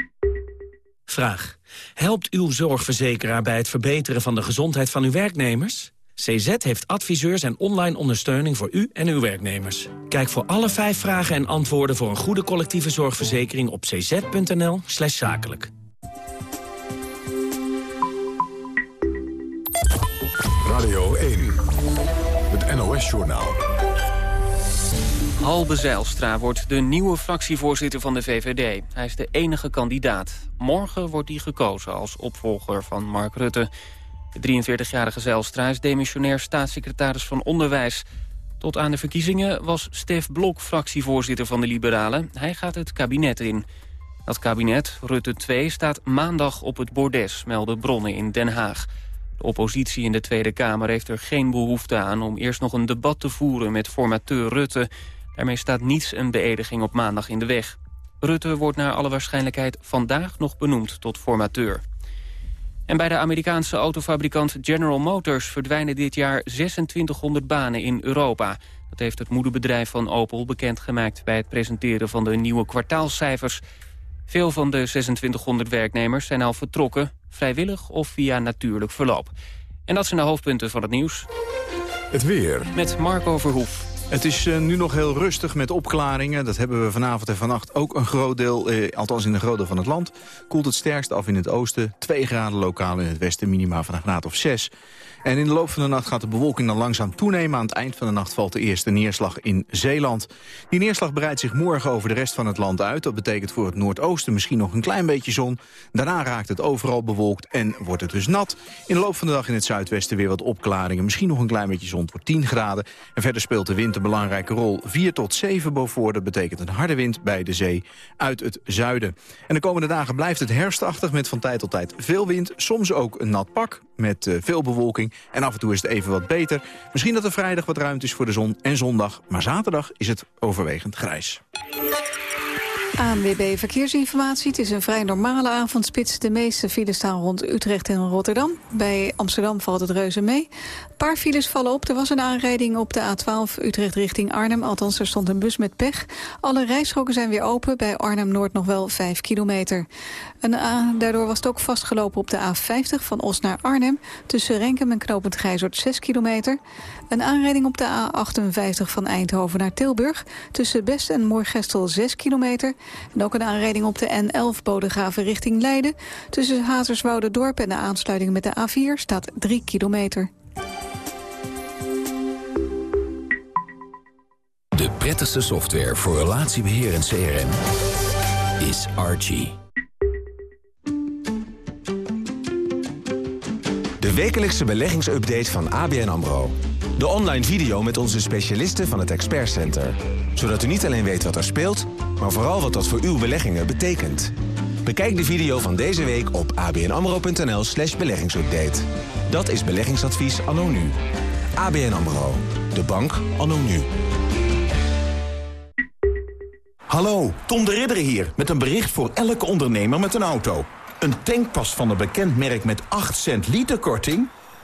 Vraag. Helpt uw zorgverzekeraar bij het verbeteren van de gezondheid van uw werknemers? CZ heeft adviseurs en online ondersteuning voor u en uw werknemers. Kijk voor alle vijf vragen en antwoorden voor een goede collectieve zorgverzekering op cz.nl slash zakelijk. Radio 1, het NOS-journaal. Halbe Zijlstra wordt de nieuwe fractievoorzitter van de VVD. Hij is de enige kandidaat. Morgen wordt hij gekozen als opvolger van Mark Rutte. De 43-jarige Zijlstra is demissionair staatssecretaris van Onderwijs. Tot aan de verkiezingen was Stef Blok fractievoorzitter van de Liberalen. Hij gaat het kabinet in. Dat kabinet, Rutte 2, staat maandag op het bordes, melden bronnen in Den Haag. De oppositie in de Tweede Kamer heeft er geen behoefte aan... om eerst nog een debat te voeren met formateur Rutte. Daarmee staat niets een beëdiging op maandag in de weg. Rutte wordt naar alle waarschijnlijkheid vandaag nog benoemd tot formateur. En bij de Amerikaanse autofabrikant General Motors verdwijnen dit jaar 2600 banen in Europa. Dat heeft het moederbedrijf van Opel bekendgemaakt bij het presenteren van de nieuwe kwartaalcijfers. Veel van de 2600 werknemers zijn al vertrokken, vrijwillig of via natuurlijk verloop. En dat zijn de hoofdpunten van het nieuws. Het weer. Met Marco Verhoef. Het is uh, nu nog heel rustig met opklaringen. Dat hebben we vanavond en vannacht ook een groot deel, eh, althans in een groot deel van het land. Koelt het sterkst af in het oosten. 2 graden lokaal in het westen, minima van een graad of 6. En in de loop van de nacht gaat de bewolking dan langzaam toenemen. Aan het eind van de nacht valt de eerste neerslag in Zeeland. Die neerslag breidt zich morgen over de rest van het land uit. Dat betekent voor het noordoosten misschien nog een klein beetje zon. Daarna raakt het overal bewolkt en wordt het dus nat. In de loop van de dag in het zuidwesten weer wat opklaringen. Misschien nog een klein beetje zon voor 10 graden. En verder speelt de wind een belangrijke rol. 4 tot 7 boven dat betekent een harde wind bij de zee uit het zuiden. En de komende dagen blijft het herfstachtig met van tijd tot tijd veel wind. Soms ook een nat pak met uh, veel bewolking. En af en toe is het even wat beter. Misschien dat er vrijdag wat ruimte is voor de zon en zondag. Maar zaterdag is het overwegend grijs. ANWB Verkeersinformatie. Het is een vrij normale avondspits. De meeste files staan rond Utrecht en Rotterdam. Bij Amsterdam valt het reuze mee. Een paar files vallen op. Er was een aanrijding op de A12 Utrecht richting Arnhem. Althans, er stond een bus met pech. Alle rijstroken zijn weer open. Bij Arnhem-Noord nog wel 5 kilometer. En, daardoor was het ook vastgelopen op de A50 van Os naar Arnhem. Tussen Renkum en Knopend Gijzert 6 kilometer. Een aanrijding op de A58 van Eindhoven naar Tilburg. Tussen Best en Moorgestel 6 kilometer. En ook een aanrijding op de N11 Bodegraven richting Leiden. Tussen Hazerswoude-dorp en de aansluiting met de A4 staat 3 kilometer. De prettigste software voor relatiebeheer en CRM is Archie. De wekelijkse beleggingsupdate van ABN AMRO. De online video met onze specialisten van het Expert Center. Zodat u niet alleen weet wat er speelt, maar vooral wat dat voor uw beleggingen betekent. Bekijk de video van deze week op abnamro.nl slash beleggingsupdate. Dat is beleggingsadvies anno nu. ABN AMRO. De bank anno nu. Hallo, Tom de Ridder hier met een bericht voor elke ondernemer met een auto. Een tankpas van een bekend merk met 8 cent liter korting?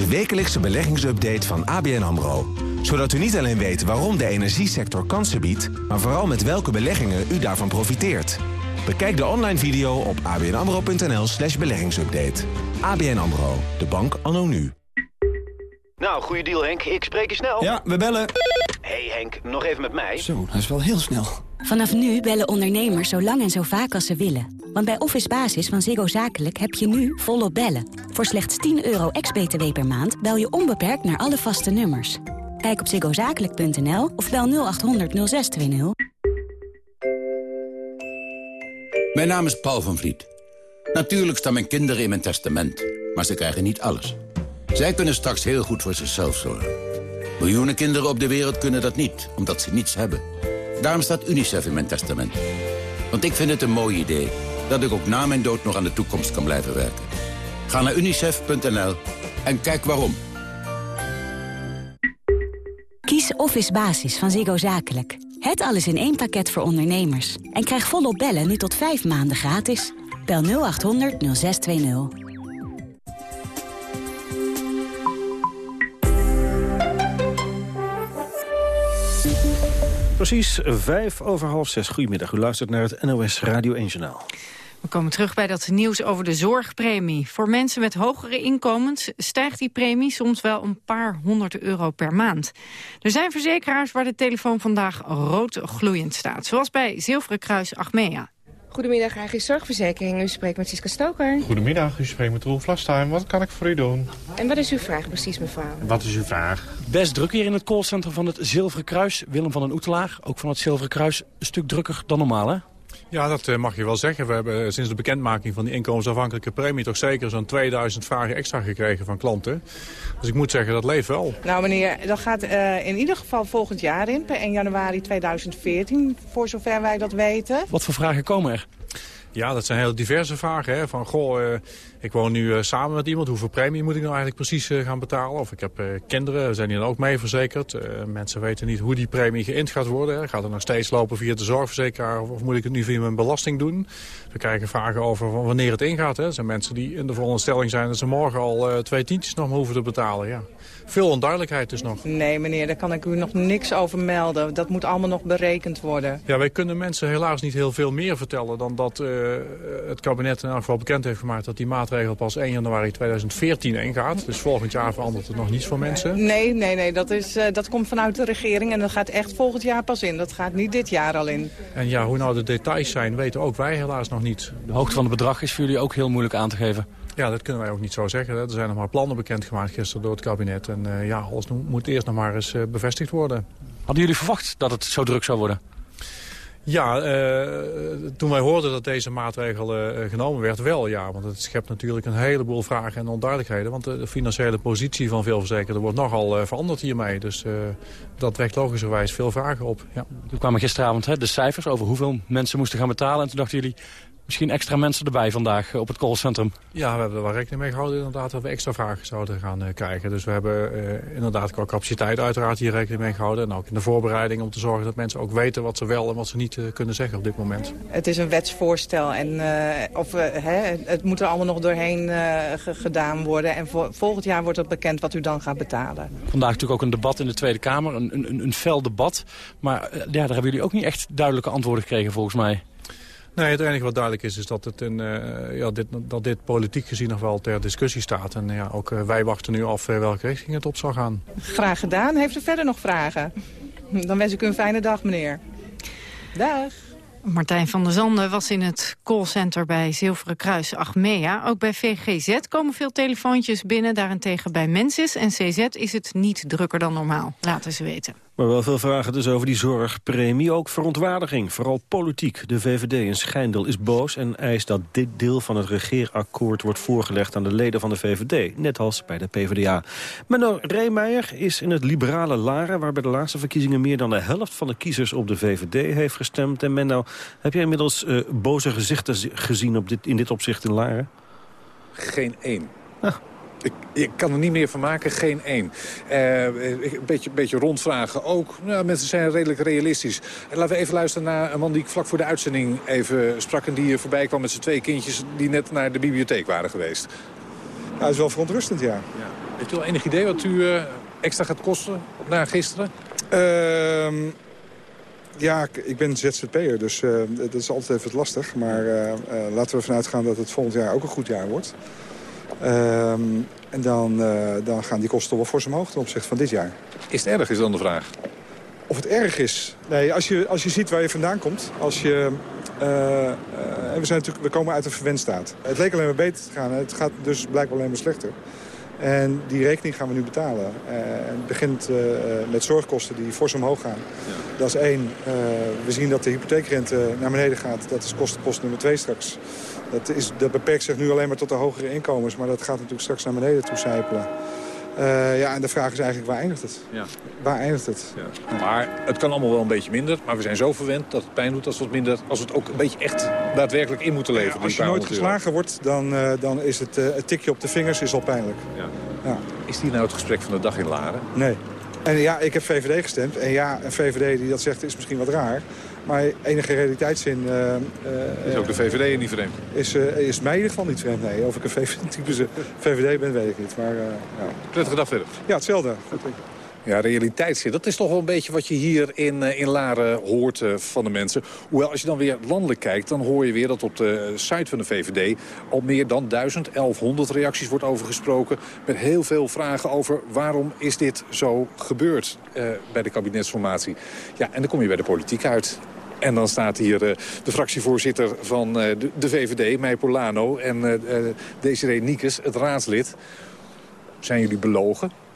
De wekelijkse beleggingsupdate van ABN AMRO. Zodat u niet alleen weet waarom de energiesector kansen biedt... maar vooral met welke beleggingen u daarvan profiteert. Bekijk de online video op abnamro.nl slash beleggingsupdate. ABN AMRO, de bank anno nu. Nou, goede deal Henk. Ik spreek je snel. Ja, we bellen. hey Henk, nog even met mij. Zo, dat is wel heel snel. Vanaf nu bellen ondernemers zo lang en zo vaak als ze willen. Want bij Office Basis van Ziggo Zakelijk heb je nu volop bellen. Voor slechts 10 euro ex-BTW per maand bel je onbeperkt naar alle vaste nummers. Kijk op ziggozakelijk.nl of bel 0800 0620. Mijn naam is Paul van Vliet. Natuurlijk staan mijn kinderen in mijn testament, maar ze krijgen niet alles. Zij kunnen straks heel goed voor zichzelf zorgen. Miljoenen kinderen op de wereld kunnen dat niet, omdat ze niets hebben. Daarom staat UNICEF in mijn testament. Want ik vind het een mooi idee dat ik ook na mijn dood nog aan de toekomst kan blijven werken. Ga naar unicef.nl en kijk waarom. Kies Office Basis van Ziggo Zakelijk. Het alles in één pakket voor ondernemers. En krijg volop bellen nu tot 5 maanden gratis. Bel 0800 0620. Precies vijf over half zes. Goedemiddag, u luistert naar het NOS Radio 1 Journaal. We komen terug bij dat nieuws over de zorgpremie. Voor mensen met hogere inkomens stijgt die premie soms wel een paar honderd euro per maand. Er zijn verzekeraars waar de telefoon vandaag rood gloeiend staat. Zoals bij Zilveren Kruis Achmea. Goedemiddag, eigen zorgverzekering. U spreekt met Siska Stoker. Goedemiddag, u spreekt met Roel Vlastuin. Wat kan ik voor u doen? En wat is uw vraag precies, mevrouw? Wat is uw vraag? Best druk hier in het callcentrum van het Zilveren Kruis. Willem van den Oetelaar, ook van het Zilveren Kruis. Een stuk drukker dan normaal, hè? Ja, dat eh, mag je wel zeggen. We hebben eh, sinds de bekendmaking van die inkomensafhankelijke premie... toch zeker zo'n 2000 vragen extra gekregen van klanten. Dus ik moet zeggen, dat leeft wel. Nou meneer, dat gaat uh, in ieder geval volgend jaar in, per 1 januari 2014, voor zover wij dat weten. Wat voor vragen komen er? Ja, dat zijn heel diverse vragen. Hè? Van, goh, uh, ik woon nu uh, samen met iemand. Hoeveel premie moet ik nou eigenlijk precies uh, gaan betalen? Of ik heb kinderen, zijn die dan ook mee verzekerd? mensen weten niet hoe die premie geïnd gaat worden. Gaat het nog steeds lopen via de zorgverzekeraar? Of moet ik het nu via mijn belasting doen? We krijgen vragen over wanneer het ingaat. Hè? Zijn mensen die in de veronderstelling zijn dat ze morgen al twee tientjes nog maar hoeven te betalen. Ja. Veel onduidelijkheid dus nog. Nee meneer, daar kan ik u nog niks over melden. Dat moet allemaal nog berekend worden. Ja, wij kunnen mensen helaas niet heel veel meer vertellen dan dat het kabinet in elk geval bekend heeft gemaakt dat die maatregel pas 1 januari 2014 ingaat. Dus volgend jaar verandert het nog niets voor mensen. Nee, nee, nee. Dat, is, uh, dat komt vanuit de regering en dat gaat echt volgend jaar pas in. Dat gaat niet dit jaar al in. En ja, hoe nou de details zijn, weten ook wij helaas nog niet. De hoogte van het bedrag is voor jullie ook heel moeilijk aan te geven. Ja, dat kunnen wij ook niet zo zeggen. Er zijn nog maar plannen bekendgemaakt gisteren door het kabinet. En uh, ja, alles moet eerst nog maar eens uh, bevestigd worden. Hadden jullie verwacht dat het zo druk zou worden? Ja, uh, toen wij hoorden dat deze maatregel genomen werd, wel ja. Want het schept natuurlijk een heleboel vragen en onduidelijkheden. Want de, financiële positie van veel verzekerden wordt nogal veranderd hiermee. Dus dat wekt logischerwijs veel vragen op. Ja. Toen kwamen gisteravond hè, de cijfers over hoeveel mensen moesten gaan betalen. En toen dachten jullie, misschien extra mensen erbij vandaag op het callcentrum. Ja, we hebben er wel rekening mee gehouden inderdaad dat we extra vragen zouden gaan uh, krijgen. Dus we hebben uh, inderdaad qua capaciteit uiteraard hier rekening mee gehouden. En ook in de voorbereiding om te zorgen dat mensen ook weten wat ze wel en wat ze niet uh, kunnen zeggen op dit moment. Het is een wetsvoorstel en of, hè, het moet er allemaal nog doorheen gedaan worden. En vo volgend jaar wordt het bekend wat u dan gaat betalen. Vandaag natuurlijk ook een debat in de Tweede Kamer, een, een, een fel debat. Maar ja, daar hebben jullie ook niet echt duidelijke antwoorden gekregen volgens mij. Nee, het enige wat duidelijk is, is dat, het in, uh, ja, dit, dat dit politiek gezien nog wel ter discussie staat. En ja, ook uh, wij wachten nu af uh, welke richting het op zal gaan. Graag gedaan. Heeft u verder nog vragen? Dan wens ik u een fijne dag, meneer. Dag. Martijn van der Zanden was in het callcenter bij Zilveren Kruis Achmea. Ook bij VGZ komen veel telefoontjes binnen. Daarentegen bij Mensis en CZ is het niet drukker dan normaal, laten ze weten. Maar wel veel vragen dus over die zorgpremie. Ook verontwaardiging, vooral politiek. De VVD in Schijndel is boos en eist dat dit deel van het regeerakkoord... wordt voorgelegd aan de leden van de VVD, net als bij de PvdA. Menno Reemeijer is in het liberale Laren... waar bij de laatste verkiezingen meer dan de helft van de kiezers op de VVD heeft gestemd. En Menno, heb jij inmiddels uh, boze gezichten gezien op dit, in dit opzicht in Laren? Geen één. Ah. Ik, ik, kan er niet meer van maken, geen één. Uh, een beetje, beetje rondvragen ook. Nou, mensen zijn redelijk realistisch. En laten we even luisteren naar een man die ik vlak voor de uitzending even sprak... en die voorbij kwam met zijn twee kindjes die net naar de bibliotheek waren geweest. Nou, dat is wel verontrustend, ja. ja. Heeft u al enig idee wat u uh, extra gaat kosten na gisteren? Uh, ja, ik ben ZZP'er, dus uh, dat is altijd even lastig. Maar laten we ervan uitgaan dat het volgend jaar ook een goed jaar wordt. Um, en dan, uh, dan gaan die kosten wel fors omhoog ten opzichte van dit jaar. Is het erg, is dan de vraag? Of het erg is? Nee, als je, als je ziet waar je vandaan komt... als je Eh, eh, en we, zijn natuurlijk, we komen uit een verwend staat. Het leek alleen maar beter te gaan. Het gaat dus blijkbaar alleen maar slechter. En die rekening gaan we nu betalen. Uh, het begint uh, met zorgkosten die fors omhoog gaan. Ja. Dat is één. Uh, we zien dat de hypotheekrente naar beneden gaat. Dat is kostenpost nummer twee straks. Dat, is, dat beperkt zich nu alleen maar tot de hogere inkomens. Maar dat gaat natuurlijk straks naar beneden toe sijpelen. Uh, ja, en de vraag is eigenlijk, waar eindigt het? Ja. Waar eindigt het? Ja. Maar het kan allemaal wel een beetje minder. Maar we zijn zo verwend dat het pijn doet als we het, minder, als we het ook een beetje echt daadwerkelijk in moeten leveren. Ja, als je nooit geslagen wordt, dan, uh, dan is het, uh, het tikje op de vingers is al pijnlijk. Ja. Ja. Is die nou het gesprek van de dag in Laren? Nee. En ja, ik heb VVD gestemd. En ja, een VVD die dat zegt is misschien wat raar. Maar enige realiteitszin... Uh, is ook de VVD niet vreemd? Is, uh, is mij in ieder geval niet vreemd, nee. Of ik een VVD, VVD ben, weet ik niet. Maar, ja. Prettige dag verder. Ja, hetzelfde. Goed. Ja, realiteitszin. Dat is toch wel een beetje wat je hier in, in Laren hoort uh, van de mensen. Hoewel, als je dan weer landelijk kijkt... dan hoor je weer dat op de site van de VVD... al meer dan 1000, 1100 reacties wordt over gesproken... met heel veel vragen over waarom is dit zo gebeurd uh, bij de kabinetsformatie. Ja, en dan kom je bij de politiek uit. En dan staat hier uh, de fractievoorzitter van de, VVD, Meij Polano... en Desiree Niekes, het raadslid. Zijn jullie belogen?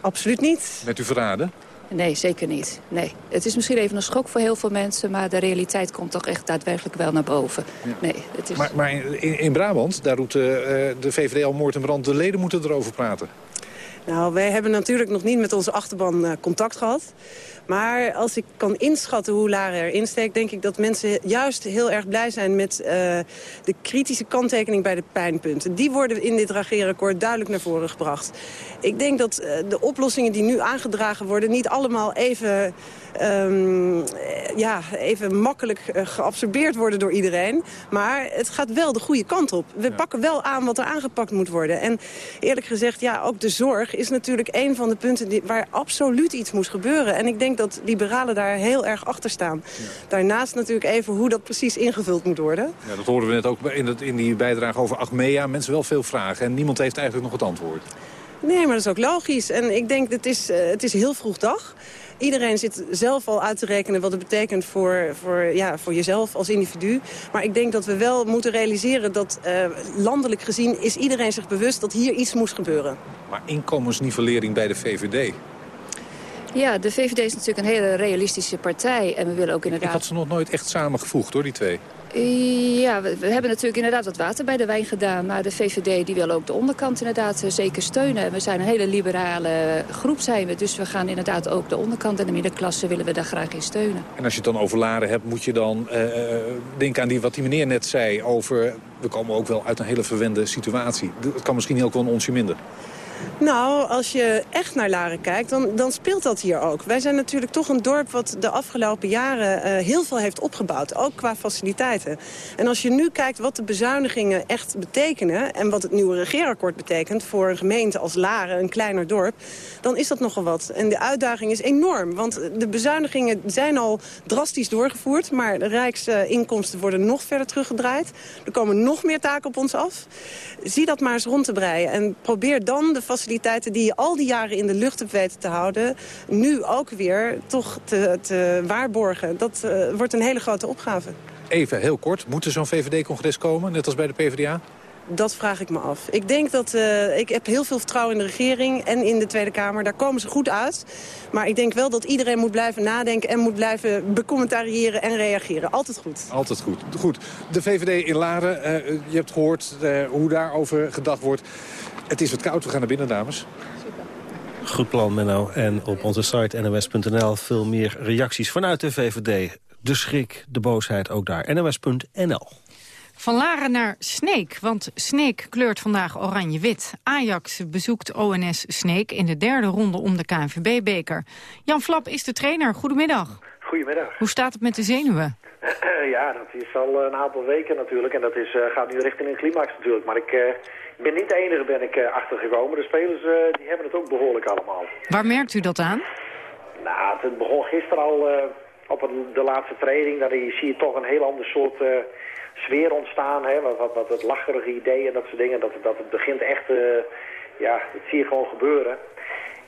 Absoluut niet. Met u verraden? Nee, zeker niet. Nee. Het is misschien even een schok voor heel veel mensen... maar de realiteit komt toch echt daadwerkelijk wel naar boven. Ja. Nee, het is... Maar, maar in, in, Brabant, daar roept uh, de VVD al moord en brand... de leden moeten erover praten. Nou, wij hebben natuurlijk nog niet met onze achterban uh, contact gehad. Maar als ik kan inschatten hoe Lara erin steekt... denk ik dat mensen juist heel erg blij zijn met uh, de kritische kanttekening bij de pijnpunten. Die worden in dit regeerakkoord duidelijk naar voren gebracht. Ik denk dat uh, de oplossingen die nu aangedragen worden... niet allemaal even um, ja, even makkelijk uh, geabsorbeerd worden door iedereen. Maar het gaat wel de goede kant op. We ja. pakken wel aan wat er aangepakt moet worden. En eerlijk gezegd, ja, ook de zorg is natuurlijk een van de punten die, waar absoluut iets moest gebeuren. En ik denk dat liberalen daar heel erg achter staan. Ja. Daarnaast natuurlijk even hoe dat precies ingevuld moet worden. Ja, dat hoorden we net ook in, het, in die bijdrage over Achmea. Mensen wel veel vragen en niemand heeft eigenlijk nog het antwoord. Nee, maar dat is ook logisch. En ik denk, het is, uh, het is heel vroeg dag. Iedereen zit zelf al uit te rekenen wat het betekent voor, voor, ja, voor jezelf als individu. Maar ik denk dat we wel moeten realiseren dat uh, landelijk gezien... is iedereen zich bewust dat hier iets moest gebeuren. Maar inkomensnivellering bij de VVD... Ja, de VVD is natuurlijk een hele realistische partij. En we willen ook inderdaad... Ik had ze nog nooit echt samengevoegd, hoor, die twee. Ja, we, hebben natuurlijk inderdaad wat water bij de wijn gedaan. Maar de VVD die wil ook de onderkant inderdaad zeker steunen. We zijn een hele liberale groep zijn we. Dus we gaan inderdaad ook de onderkant en de middenklasse willen we daar graag in steunen. En als je het dan over Laren hebt, moet je dan uh, denken aan die, wat die meneer net zei over... we komen ook wel uit een hele verwende situatie. Het kan misschien ook wel een onsje minder. Nou, als je echt naar Laren kijkt, dan, dan speelt dat hier ook. Wij zijn natuurlijk toch een dorp wat de afgelopen jaren uh, heel veel heeft opgebouwd. Ook qua faciliteiten. En als je nu kijkt wat de bezuinigingen echt betekenen... en wat het nieuwe regeerakkoord betekent voor een gemeente als Laren, een kleiner dorp... dan is dat nogal wat. En de uitdaging is enorm. Want de bezuinigingen zijn al drastisch doorgevoerd... maar de rijksinkomsten worden nog verder teruggedraaid. Er komen nog meer taken op ons af. Zie dat maar eens rond te breien. En probeer dan de faciliteiten die je al die jaren in de lucht hebt weten te houden... nu ook weer toch te, te waarborgen. Dat uh, wordt een hele grote opgave. Even heel kort, moet er zo'n VVD-congres komen, net als bij de PvdA? Dat vraag ik me af. Ik denk dat uh, ik heb heel veel vertrouwen in de regering en in de Tweede Kamer. Daar komen ze goed uit. Maar ik denk wel dat iedereen moet blijven nadenken en moet blijven becommentariëren en reageren. Altijd goed. Altijd goed. Goed. De VVD in Laren, uh, je hebt gehoord uh, hoe daarover gedacht wordt. Het is wat koud, we gaan naar binnen, dames. Goed plan, Menno. En op onze site nws.nl veel meer reacties vanuit de VVD. De schrik, de boosheid ook daar. nws.nl. Van Laren naar Sneek, want Sneek kleurt vandaag oranje-wit. Ajax bezoekt ONS Sneek in de derde ronde om de KNVB-beker. Jan Flap is de trainer. Goedemiddag. Goedemiddag. Hoe staat het met de zenuwen? [CLEARS THROAT] ja, dat is al een aantal weken natuurlijk. En dat is, uh, gaat nu richting een climax natuurlijk. Maar ik... Uh, ik ben niet de enige ben ik uh, achtergekomen. De spelers die hebben het ook behoorlijk allemaal. Waar merkt u dat aan? Nou, het begon gisteren al op de laatste training. Daar zie je toch een heel ander soort sfeer ontstaan. Hè? Wat, wat, wat het lacherige idee en dat soort dingen. Dat, dat het begint echt, ja, dat zie je gewoon gebeuren.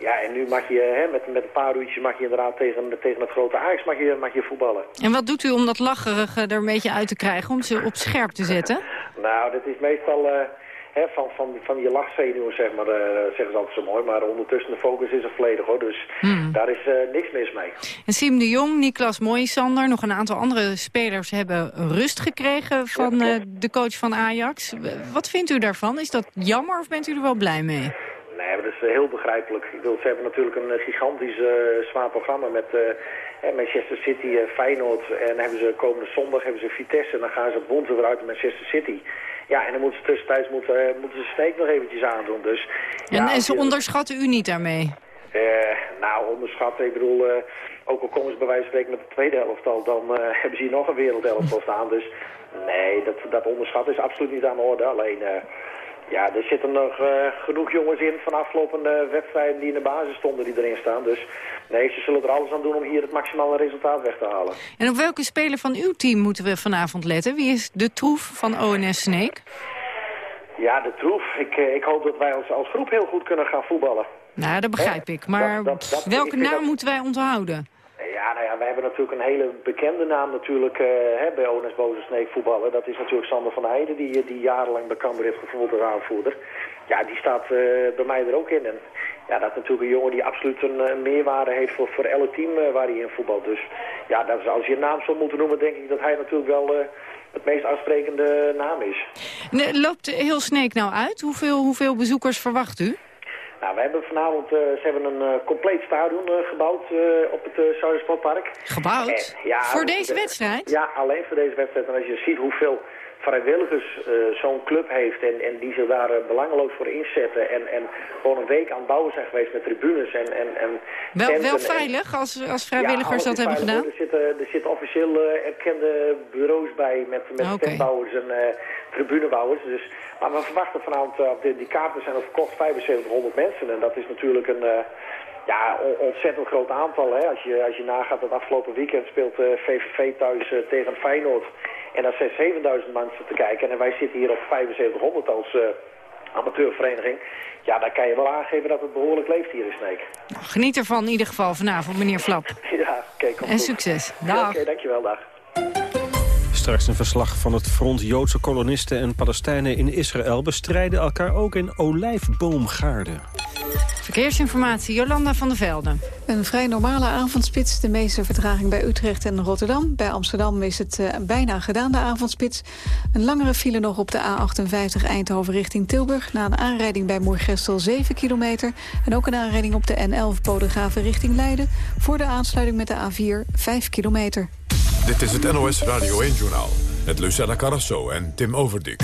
Ja, en nu mag je hè, met, met een paar uurtjes mag je inderdaad tegen, tegen het grote Ajax mag je, mag je voetballen. En wat doet u om dat lacherige er een beetje uit te krijgen, om ze op scherp te zetten? nou, dat is meestal uh, van, van, van je lachzenuwen, zeg maar, uh, zeggen ze altijd zo mooi. Maar ondertussen de focus is er volledig, hoor. Dus hmm. daar is uh, niks mis mee. En Siem de Jong, Niklas Mooisander, nog een aantal andere spelers hebben rust gekregen van de coach van Ajax. Wat vindt u daarvan? Is dat jammer of bent u er wel blij mee? Nee, dat is heel begrijpelijk. Ik bedoel, ze hebben natuurlijk een gigantisch zwaar programma met Manchester City, uh, Feyenoord. En dan hebben ze komende zondag hebben ze Vitesse en dan gaan ze op woensdag weer uit Manchester City. Ja, en dan moeten ze tussentijds moeten, moeten ze Sneek nog eventjes aandoen. Dus, en, en ze onderschatten u niet daarmee? nou, onderschatten, ik bedoel, ook al komen ze bij wijze van spreken met de tweede elftal, dan [LAUGHS] hebben ze hier nog een wereldelftal staan. Dus nee, dat, dat onderschatten is absoluut niet aan de orde. Alleen... Ja, er zitten nog uh, genoeg jongens in van aflopende wedstrijden die in de basis stonden die erin staan. Dus nee, ze zullen er alles aan doen om hier het maximale resultaat weg te halen. En op welke speler van uw team moeten we vanavond letten? Wie is de troef van ONS Sneek? Ja, de troef. Ik, uh, ik hoop dat wij als, als groep heel goed kunnen gaan voetballen. Nou, dat begrijp ik. Maar dat, dat, welke naam moeten wij onthouden? Nou ja, wij hebben natuurlijk een hele bekende naam natuurlijk uh, hè, bij Ones Boze Sneek voetballen. Dat is natuurlijk Sander van Heijden, die, die jarenlang bij Cambuur heeft gevoeld als aanvoerder. Ja, die staat uh, bij mij er ook in. En ja, dat is natuurlijk een jongen die absoluut een, meerwaarde heeft voor, voor elk team waar hij in voetbalt. Dus ja, dat als je een naam zou moeten noemen, denk ik dat hij natuurlijk wel het meest aansprekende naam is. Loopt heel Sneek nou uit? Hoeveel, hoeveel bezoekers verwacht u? Nou, we hebben vanavond uh, ze hebben een uh, compleet stadion uh, gebouwd op het uh, Zuidersportpark. Gebouwd? ja, voor deze wedstrijd? Ja, alleen voor deze wedstrijd. En als je ziet hoeveel vrijwilligers zo'n club heeft en, en die zich daar belangeloos voor inzetten en, en gewoon een week aan het bouwen zijn geweest met tribunes en, en, en Wel, wel veilig als, als vrijwilligers dat hebben gedaan? Er zitten, er zitten officieel erkende bureaus bij met, met okay. tentbouwers en tribunebouwers. Dus maar we verwachten vanavond, uh, die, die kaarten zijn al verkocht, 7500 mensen. En dat is natuurlijk een uh, ja, ontzettend groot aantal. Hè? Als, je, als je nagaat dat afgelopen weekend speelt uh, VVV thuis tegen Feyenoord. En daar zijn 7000 mensen te kijken. En wij zitten hier op 7500 als amateurvereniging. Ja, dan kan je wel aangeven dat het behoorlijk leeft hier in Sneek. Geniet ervan in ieder geval vanavond, meneer Flap. ja, kijk. En succes. [LAUGHS] Dag. Ja, Oké, okay, dankjewel. Dag. Straks een verslag van het front Joodse kolonisten en Palestijnen in Israël... bestrijden elkaar ook in olijfboomgaarden. Verkeersinformatie, Jolanda van der Velde. Een vrij normale avondspits. De meeste vertraging bij Utrecht en Rotterdam. Bij Amsterdam is het uh, bijna gedaan, de avondspits. Een langere file nog op de A58 Eindhoven richting Tilburg... na een aanrijding bij Moergestel 7 kilometer. En ook een aanrijding op de N11 Bodegraven richting Leiden... voor de aansluiting met de A4 5 kilometer. Dit is het NOS Radio 1-journaal met Lucella Carrasso en Tim Overdik.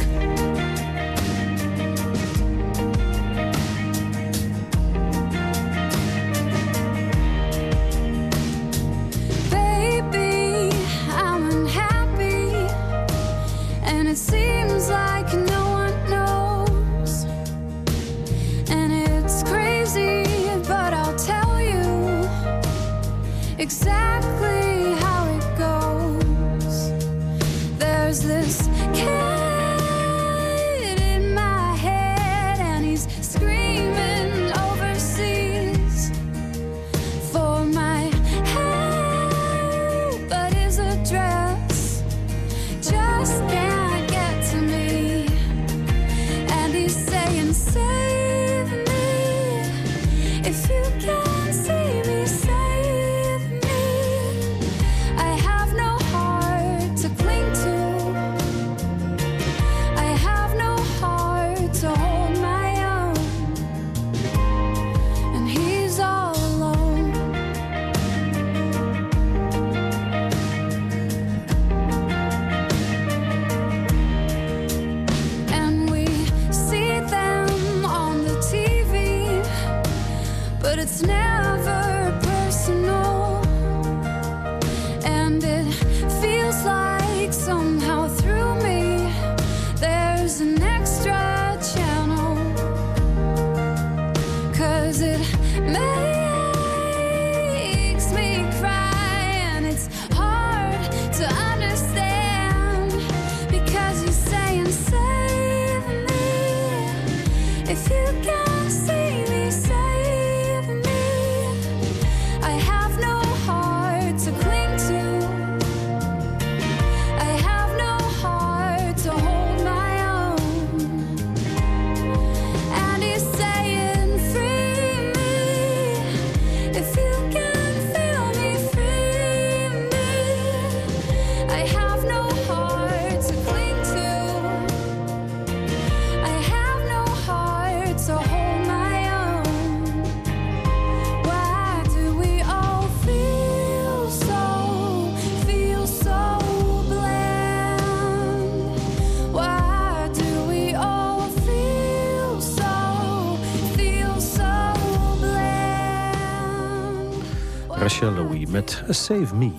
Save Me.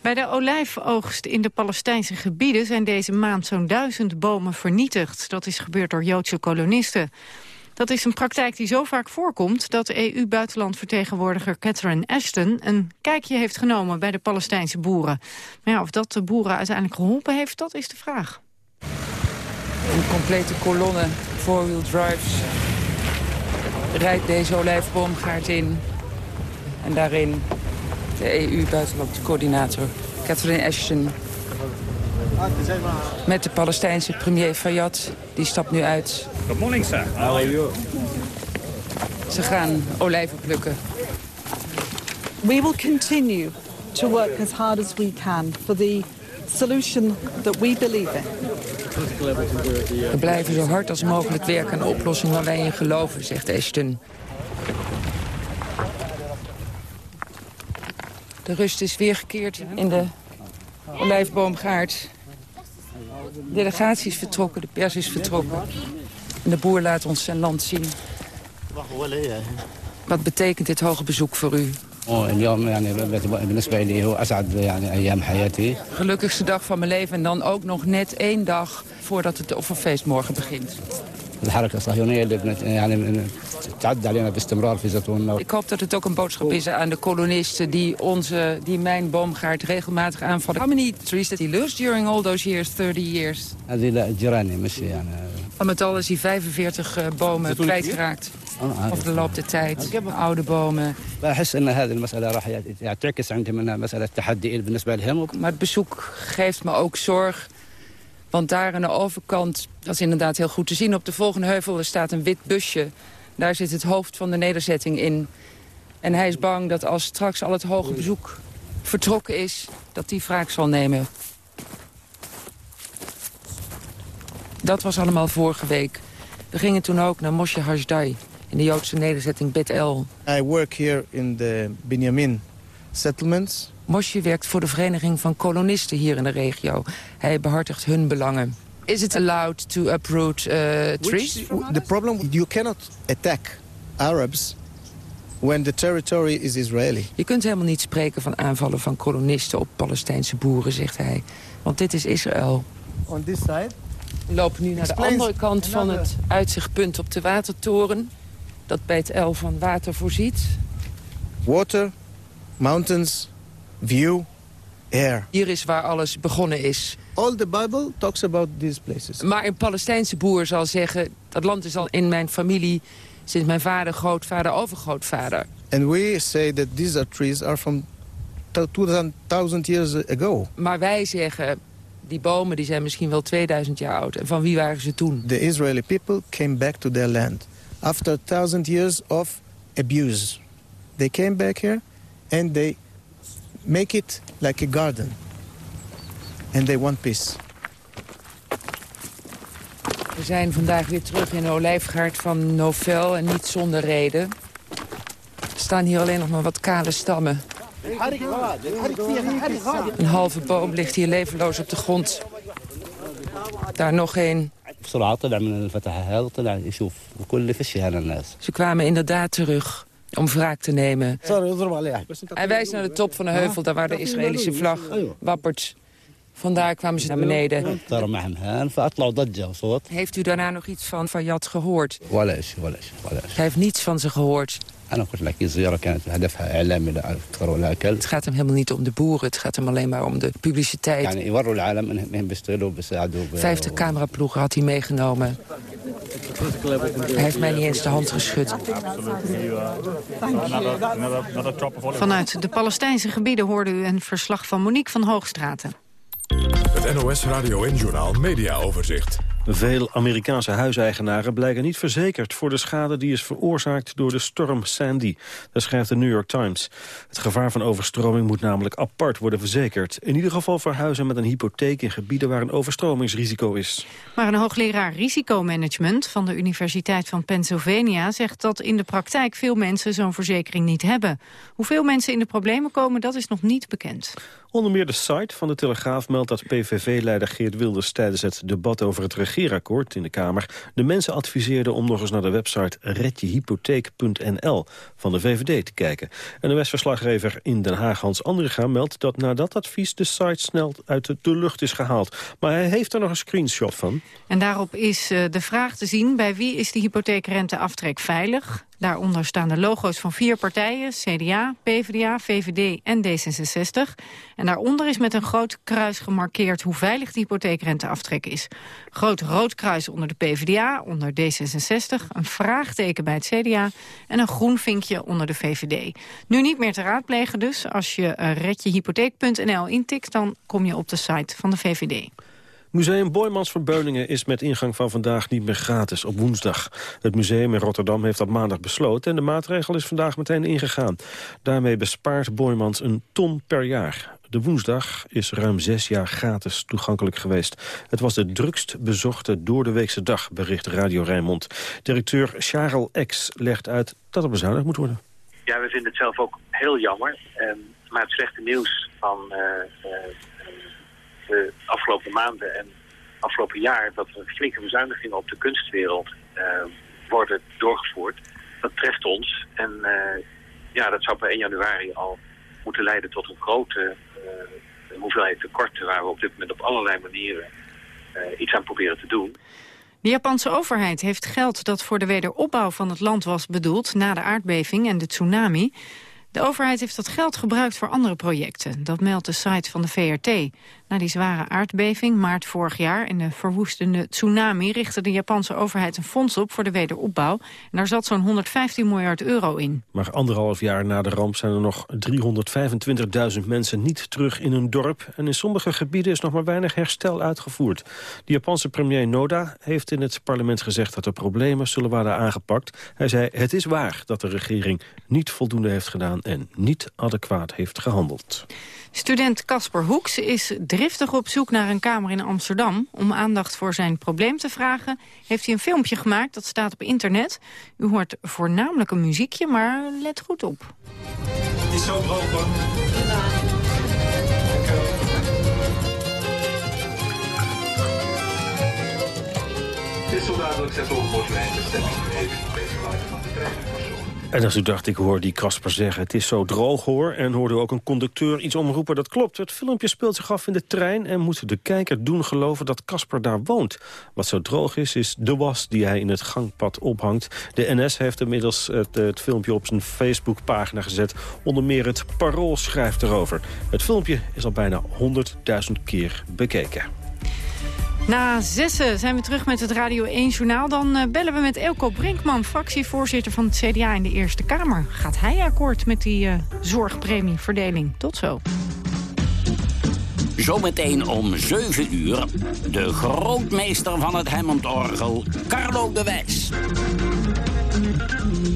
Bij de olijfoogst in de Palestijnse gebieden zijn deze maand zo'n duizend bomen vernietigd. Dat is gebeurd door Joodse kolonisten. Dat is een praktijk die zo vaak voorkomt dat EU-buitenlandvertegenwoordiger Catherine Ashton een kijkje heeft genomen bij de Palestijnse boeren. Maar ja, of dat de boeren uiteindelijk geholpen heeft, dat is de vraag. Een complete kolonne four-wheel drives rijdt deze olijfboomgaard in. En daarin de EU-buitenlandcoördinator Catherine Ashton. Met de Palestijnse premier Fayyad, die stapt nu uit. Good morning, sir. How are you? Ze gaan olijven plukken. We will continue to work as hard as we can for the solution that we believe in. We blijven zo hard als mogelijk werken aan de oplossing waar wij in geloven, zegt Ashton. De rust is weergekeerd in de olijfboomgaard. De delegatie is vertrokken, de pers is vertrokken. En de boer laat ons zijn land zien. Wat betekent dit hoge bezoek voor u? Gelukkigste dag van mijn leven en dan ook nog net één dag voordat het offerfeest morgen begint. Ik hoop dat het ook een boodschap is aan de kolonisten die, onze, die mijn boomgaard regelmatig aanvallen. How many trees did he lose during all those years, 30 years? Al met al is hij 45 uh, bomen kwijtgeraakt. Over de loop der tijd. Oude bomen. Maar het bezoek geeft me ook zorg. Want daar aan de overkant, dat is inderdaad heel goed te zien... op de volgende heuvel staat een wit busje. Daar zit het hoofd van de nederzetting in. En hij is bang dat als straks al het hoge bezoek vertrokken is... dat die wraak zal nemen. Dat was allemaal vorige week. We gingen toen ook naar Moshe Hashdai in de Joodse nederzetting Bet El. I work here in the Binyamin settlements. Moshe werkt voor de Vereniging van Kolonisten hier in de regio. Hij behartigt hun belangen. Is it allowed to uproot uh, trees? Which, the problem, you cannot attack Arabs when the territory is Israeli. Je kunt helemaal niet spreken van aanvallen van kolonisten op Palestijnse boeren, zegt hij. Want dit is Israël. On this side. We lopen nu naar de andere kant van het uitzichtpunt op de watertoren. Dat bij het El van water voorziet. Water, mountains, view, air. Hier is waar alles begonnen is. All the Bible talks about these places. Maar een Palestijnse boer zal zeggen... dat land is al in mijn familie sinds mijn vader, grootvader, overgrootvader. And we say that these are trees are from 2000 years ago. Maar wij zeggen, die bomen die zijn misschien wel 2000 jaar oud. En van wie waren ze toen? The Israeli people came back to their land. After thousand years of abuse. They came back here and they make it like a garden. And they want peace. We zijn vandaag weer terug in de olijfgaard van Novel en niet zonder reden. Er staan hier alleen nog maar wat kale stammen. Een halve boom ligt hier levenloos op de grond. Daar nog één. Ze kwamen inderdaad terug om wraak te nemen. Hij wijst naar de top van de heuvel, daar waar de Israëlische vlag wappert. Vandaar kwamen ze naar beneden. Heeft u daarna nog iets van Fayyad gehoord? Hij heeft niets van ze gehoord. Het gaat hem helemaal niet om de boeren, het gaat hem alleen maar om de publiciteit. Vijftig cameraploegen had hij meegenomen. Hij heeft mij niet eens de hand geschud. Vanuit de Palestijnse gebieden hoorde u een verslag van Monique van Hoogstraten. Het NOS Radio en Journal Media Overzicht. Veel Amerikaanse huiseigenaren blijken niet verzekerd voor de schade die is veroorzaakt door de storm Sandy. Dat schrijft de New York Times. Het gevaar van overstroming moet namelijk apart worden verzekerd. In ieder geval voor huizen met een hypotheek in gebieden waar een overstromingsrisico is. Maar een hoogleraar risicomanagement van de Universiteit van Pennsylvania zegt dat in de praktijk veel mensen zo'n verzekering niet hebben. Hoeveel mensen in de problemen komen, dat is nog niet bekend. Onder meer de site van de Telegraaf meldt dat PVV-leider Geert Wilders... tijdens het debat over het in de Kamer... de mensen adviseerde om nog eens naar de website redjehypotheek.nl van de VVD te kijken. En de Westverslaggever in Den Haag, Hans Andringa, meldt dat na dat advies de site snel uit de lucht is gehaald. Maar hij heeft er nog een screenshot van. En daarop is uh, de vraag te zien... bij wie is de hypotheekrenteaftrek veilig? Daaronder staan de logo's van vier partijen, CDA, PvdA, VVD en D66. En daaronder is met een groot kruis gemarkeerd hoe veilig de hypotheekrenteaftrek is. Groot rood kruis onder de PvdA, onder D66, een vraagteken bij het CDA en een groen vinkje onder de VVD. Nu niet meer te raadplegen dus. Als je redjehypotheek.nl intikt, dan kom je op de site van de VVD. Museum Boymans van Beuningen is met ingang van vandaag niet meer gratis op woensdag. Het museum in Rotterdam heeft dat maandag besloten en de maatregel is vandaag meteen ingegaan. Daarmee bespaart Boymans een ton per jaar. De woensdag is ruim zes jaar gratis toegankelijk geweest. Het was de drukst bezochte doordeweekse dag, bericht Radio Rijnmond. Directeur Charles X legt uit dat er bezuinigd moet worden. Ja, we vinden het zelf ook heel jammer. Ehm, maar het slechte nieuws van uh, afgelopen maanden en afgelopen jaar... dat er flinke bezuinigingen op de kunstwereld uh, worden doorgevoerd. Dat treft ons. En uh, ja, dat zou per 1 januari al moeten leiden tot een grote uh, hoeveelheid tekorten... waar we op dit moment op allerlei manieren iets aan proberen te doen. De Japanse overheid heeft geld dat voor de wederopbouw van het land was bedoeld... na de aardbeving en de tsunami... De overheid heeft dat geld gebruikt voor andere projecten. Dat meldt de site van de VRT. Na die zware aardbeving maart vorig jaar en de verwoestende tsunami... richtte de Japanse overheid een fonds op voor de wederopbouw. En daar zat zo'n 115 miljard euro in. Maar anderhalf jaar na de ramp zijn er nog 325.000 mensen niet terug in hun dorp. En in sommige gebieden is nog maar weinig herstel uitgevoerd. De Japanse premier Noda heeft in het parlement gezegd... dat de problemen zullen worden aangepakt. Hij zei, het is waar dat de regering niet voldoende heeft gedaan... en niet adequaat heeft gehandeld. Student Casper Hoeks is driftig op zoek naar een kamer in Amsterdam. Om aandacht voor zijn probleem te vragen heeft hij een filmpje gemaakt. Dat staat op internet. U hoort voornamelijk een muziekje, maar let goed op. Het is zo hoor. Het is zo de stemming even van de trein. En als u dacht, ik hoor die Kasper zeggen, het is zo droog hoor... en hoorde u ook een conducteur iets omroepen, dat klopt. Het filmpje speelt zich af in de trein... en moet de kijker doen geloven dat Kasper daar woont. Wat zo droog is, is de was die hij in het gangpad ophangt. De NS heeft inmiddels het, het filmpje op zijn Facebookpagina gezet. Onder meer het Parool schrijft erover. Het filmpje is al bijna 100.000 keer bekeken. Na zessen zijn we terug met het Radio 1-journaal. Dan uh, bellen we met Elko Brinkman, fractievoorzitter van het CDA in de Eerste Kamer. Gaat hij akkoord met die uh, zorgpremieverdeling? Tot zo. Zometeen om 7 uur de grootmeester van het Hammond-orgel, Carlo de Wijs.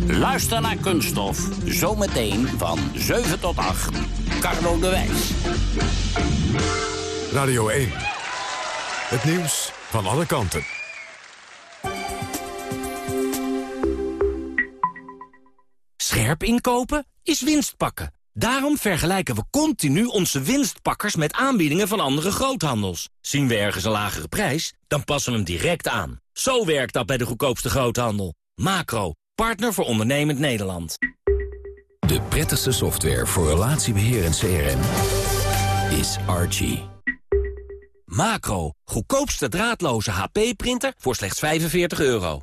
Luister naar Kunststof, zometeen van 7 tot 8, Carlo de Wijs. Radio 1. Het nieuws van alle kanten. Scherp inkopen is winst pakken. Daarom vergelijken we continu onze winstpakkers met aanbiedingen van andere groothandels. Zien we ergens een lagere prijs, dan passen we hem direct aan. Zo werkt dat bij de goedkoopste groothandel. Macro, partner voor ondernemend Nederland. De prettigste software voor relatiebeheer en CRM is Archie. Macro, goedkoopste draadloze HP-printer voor slechts 45 euro.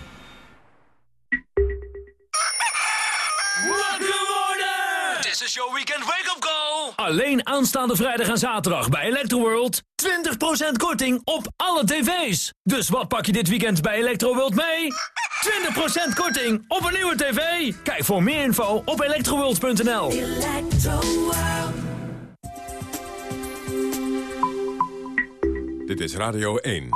This is your weekend wake-up call. Alleen aanstaande vrijdag en zaterdag bij Electroworld. 20% korting op alle tv's. Dus wat pak je dit weekend bij Electroworld mee? 20% korting op een nieuwe tv. Kijk voor meer info op electroworld.nl. Dit is Radio 1.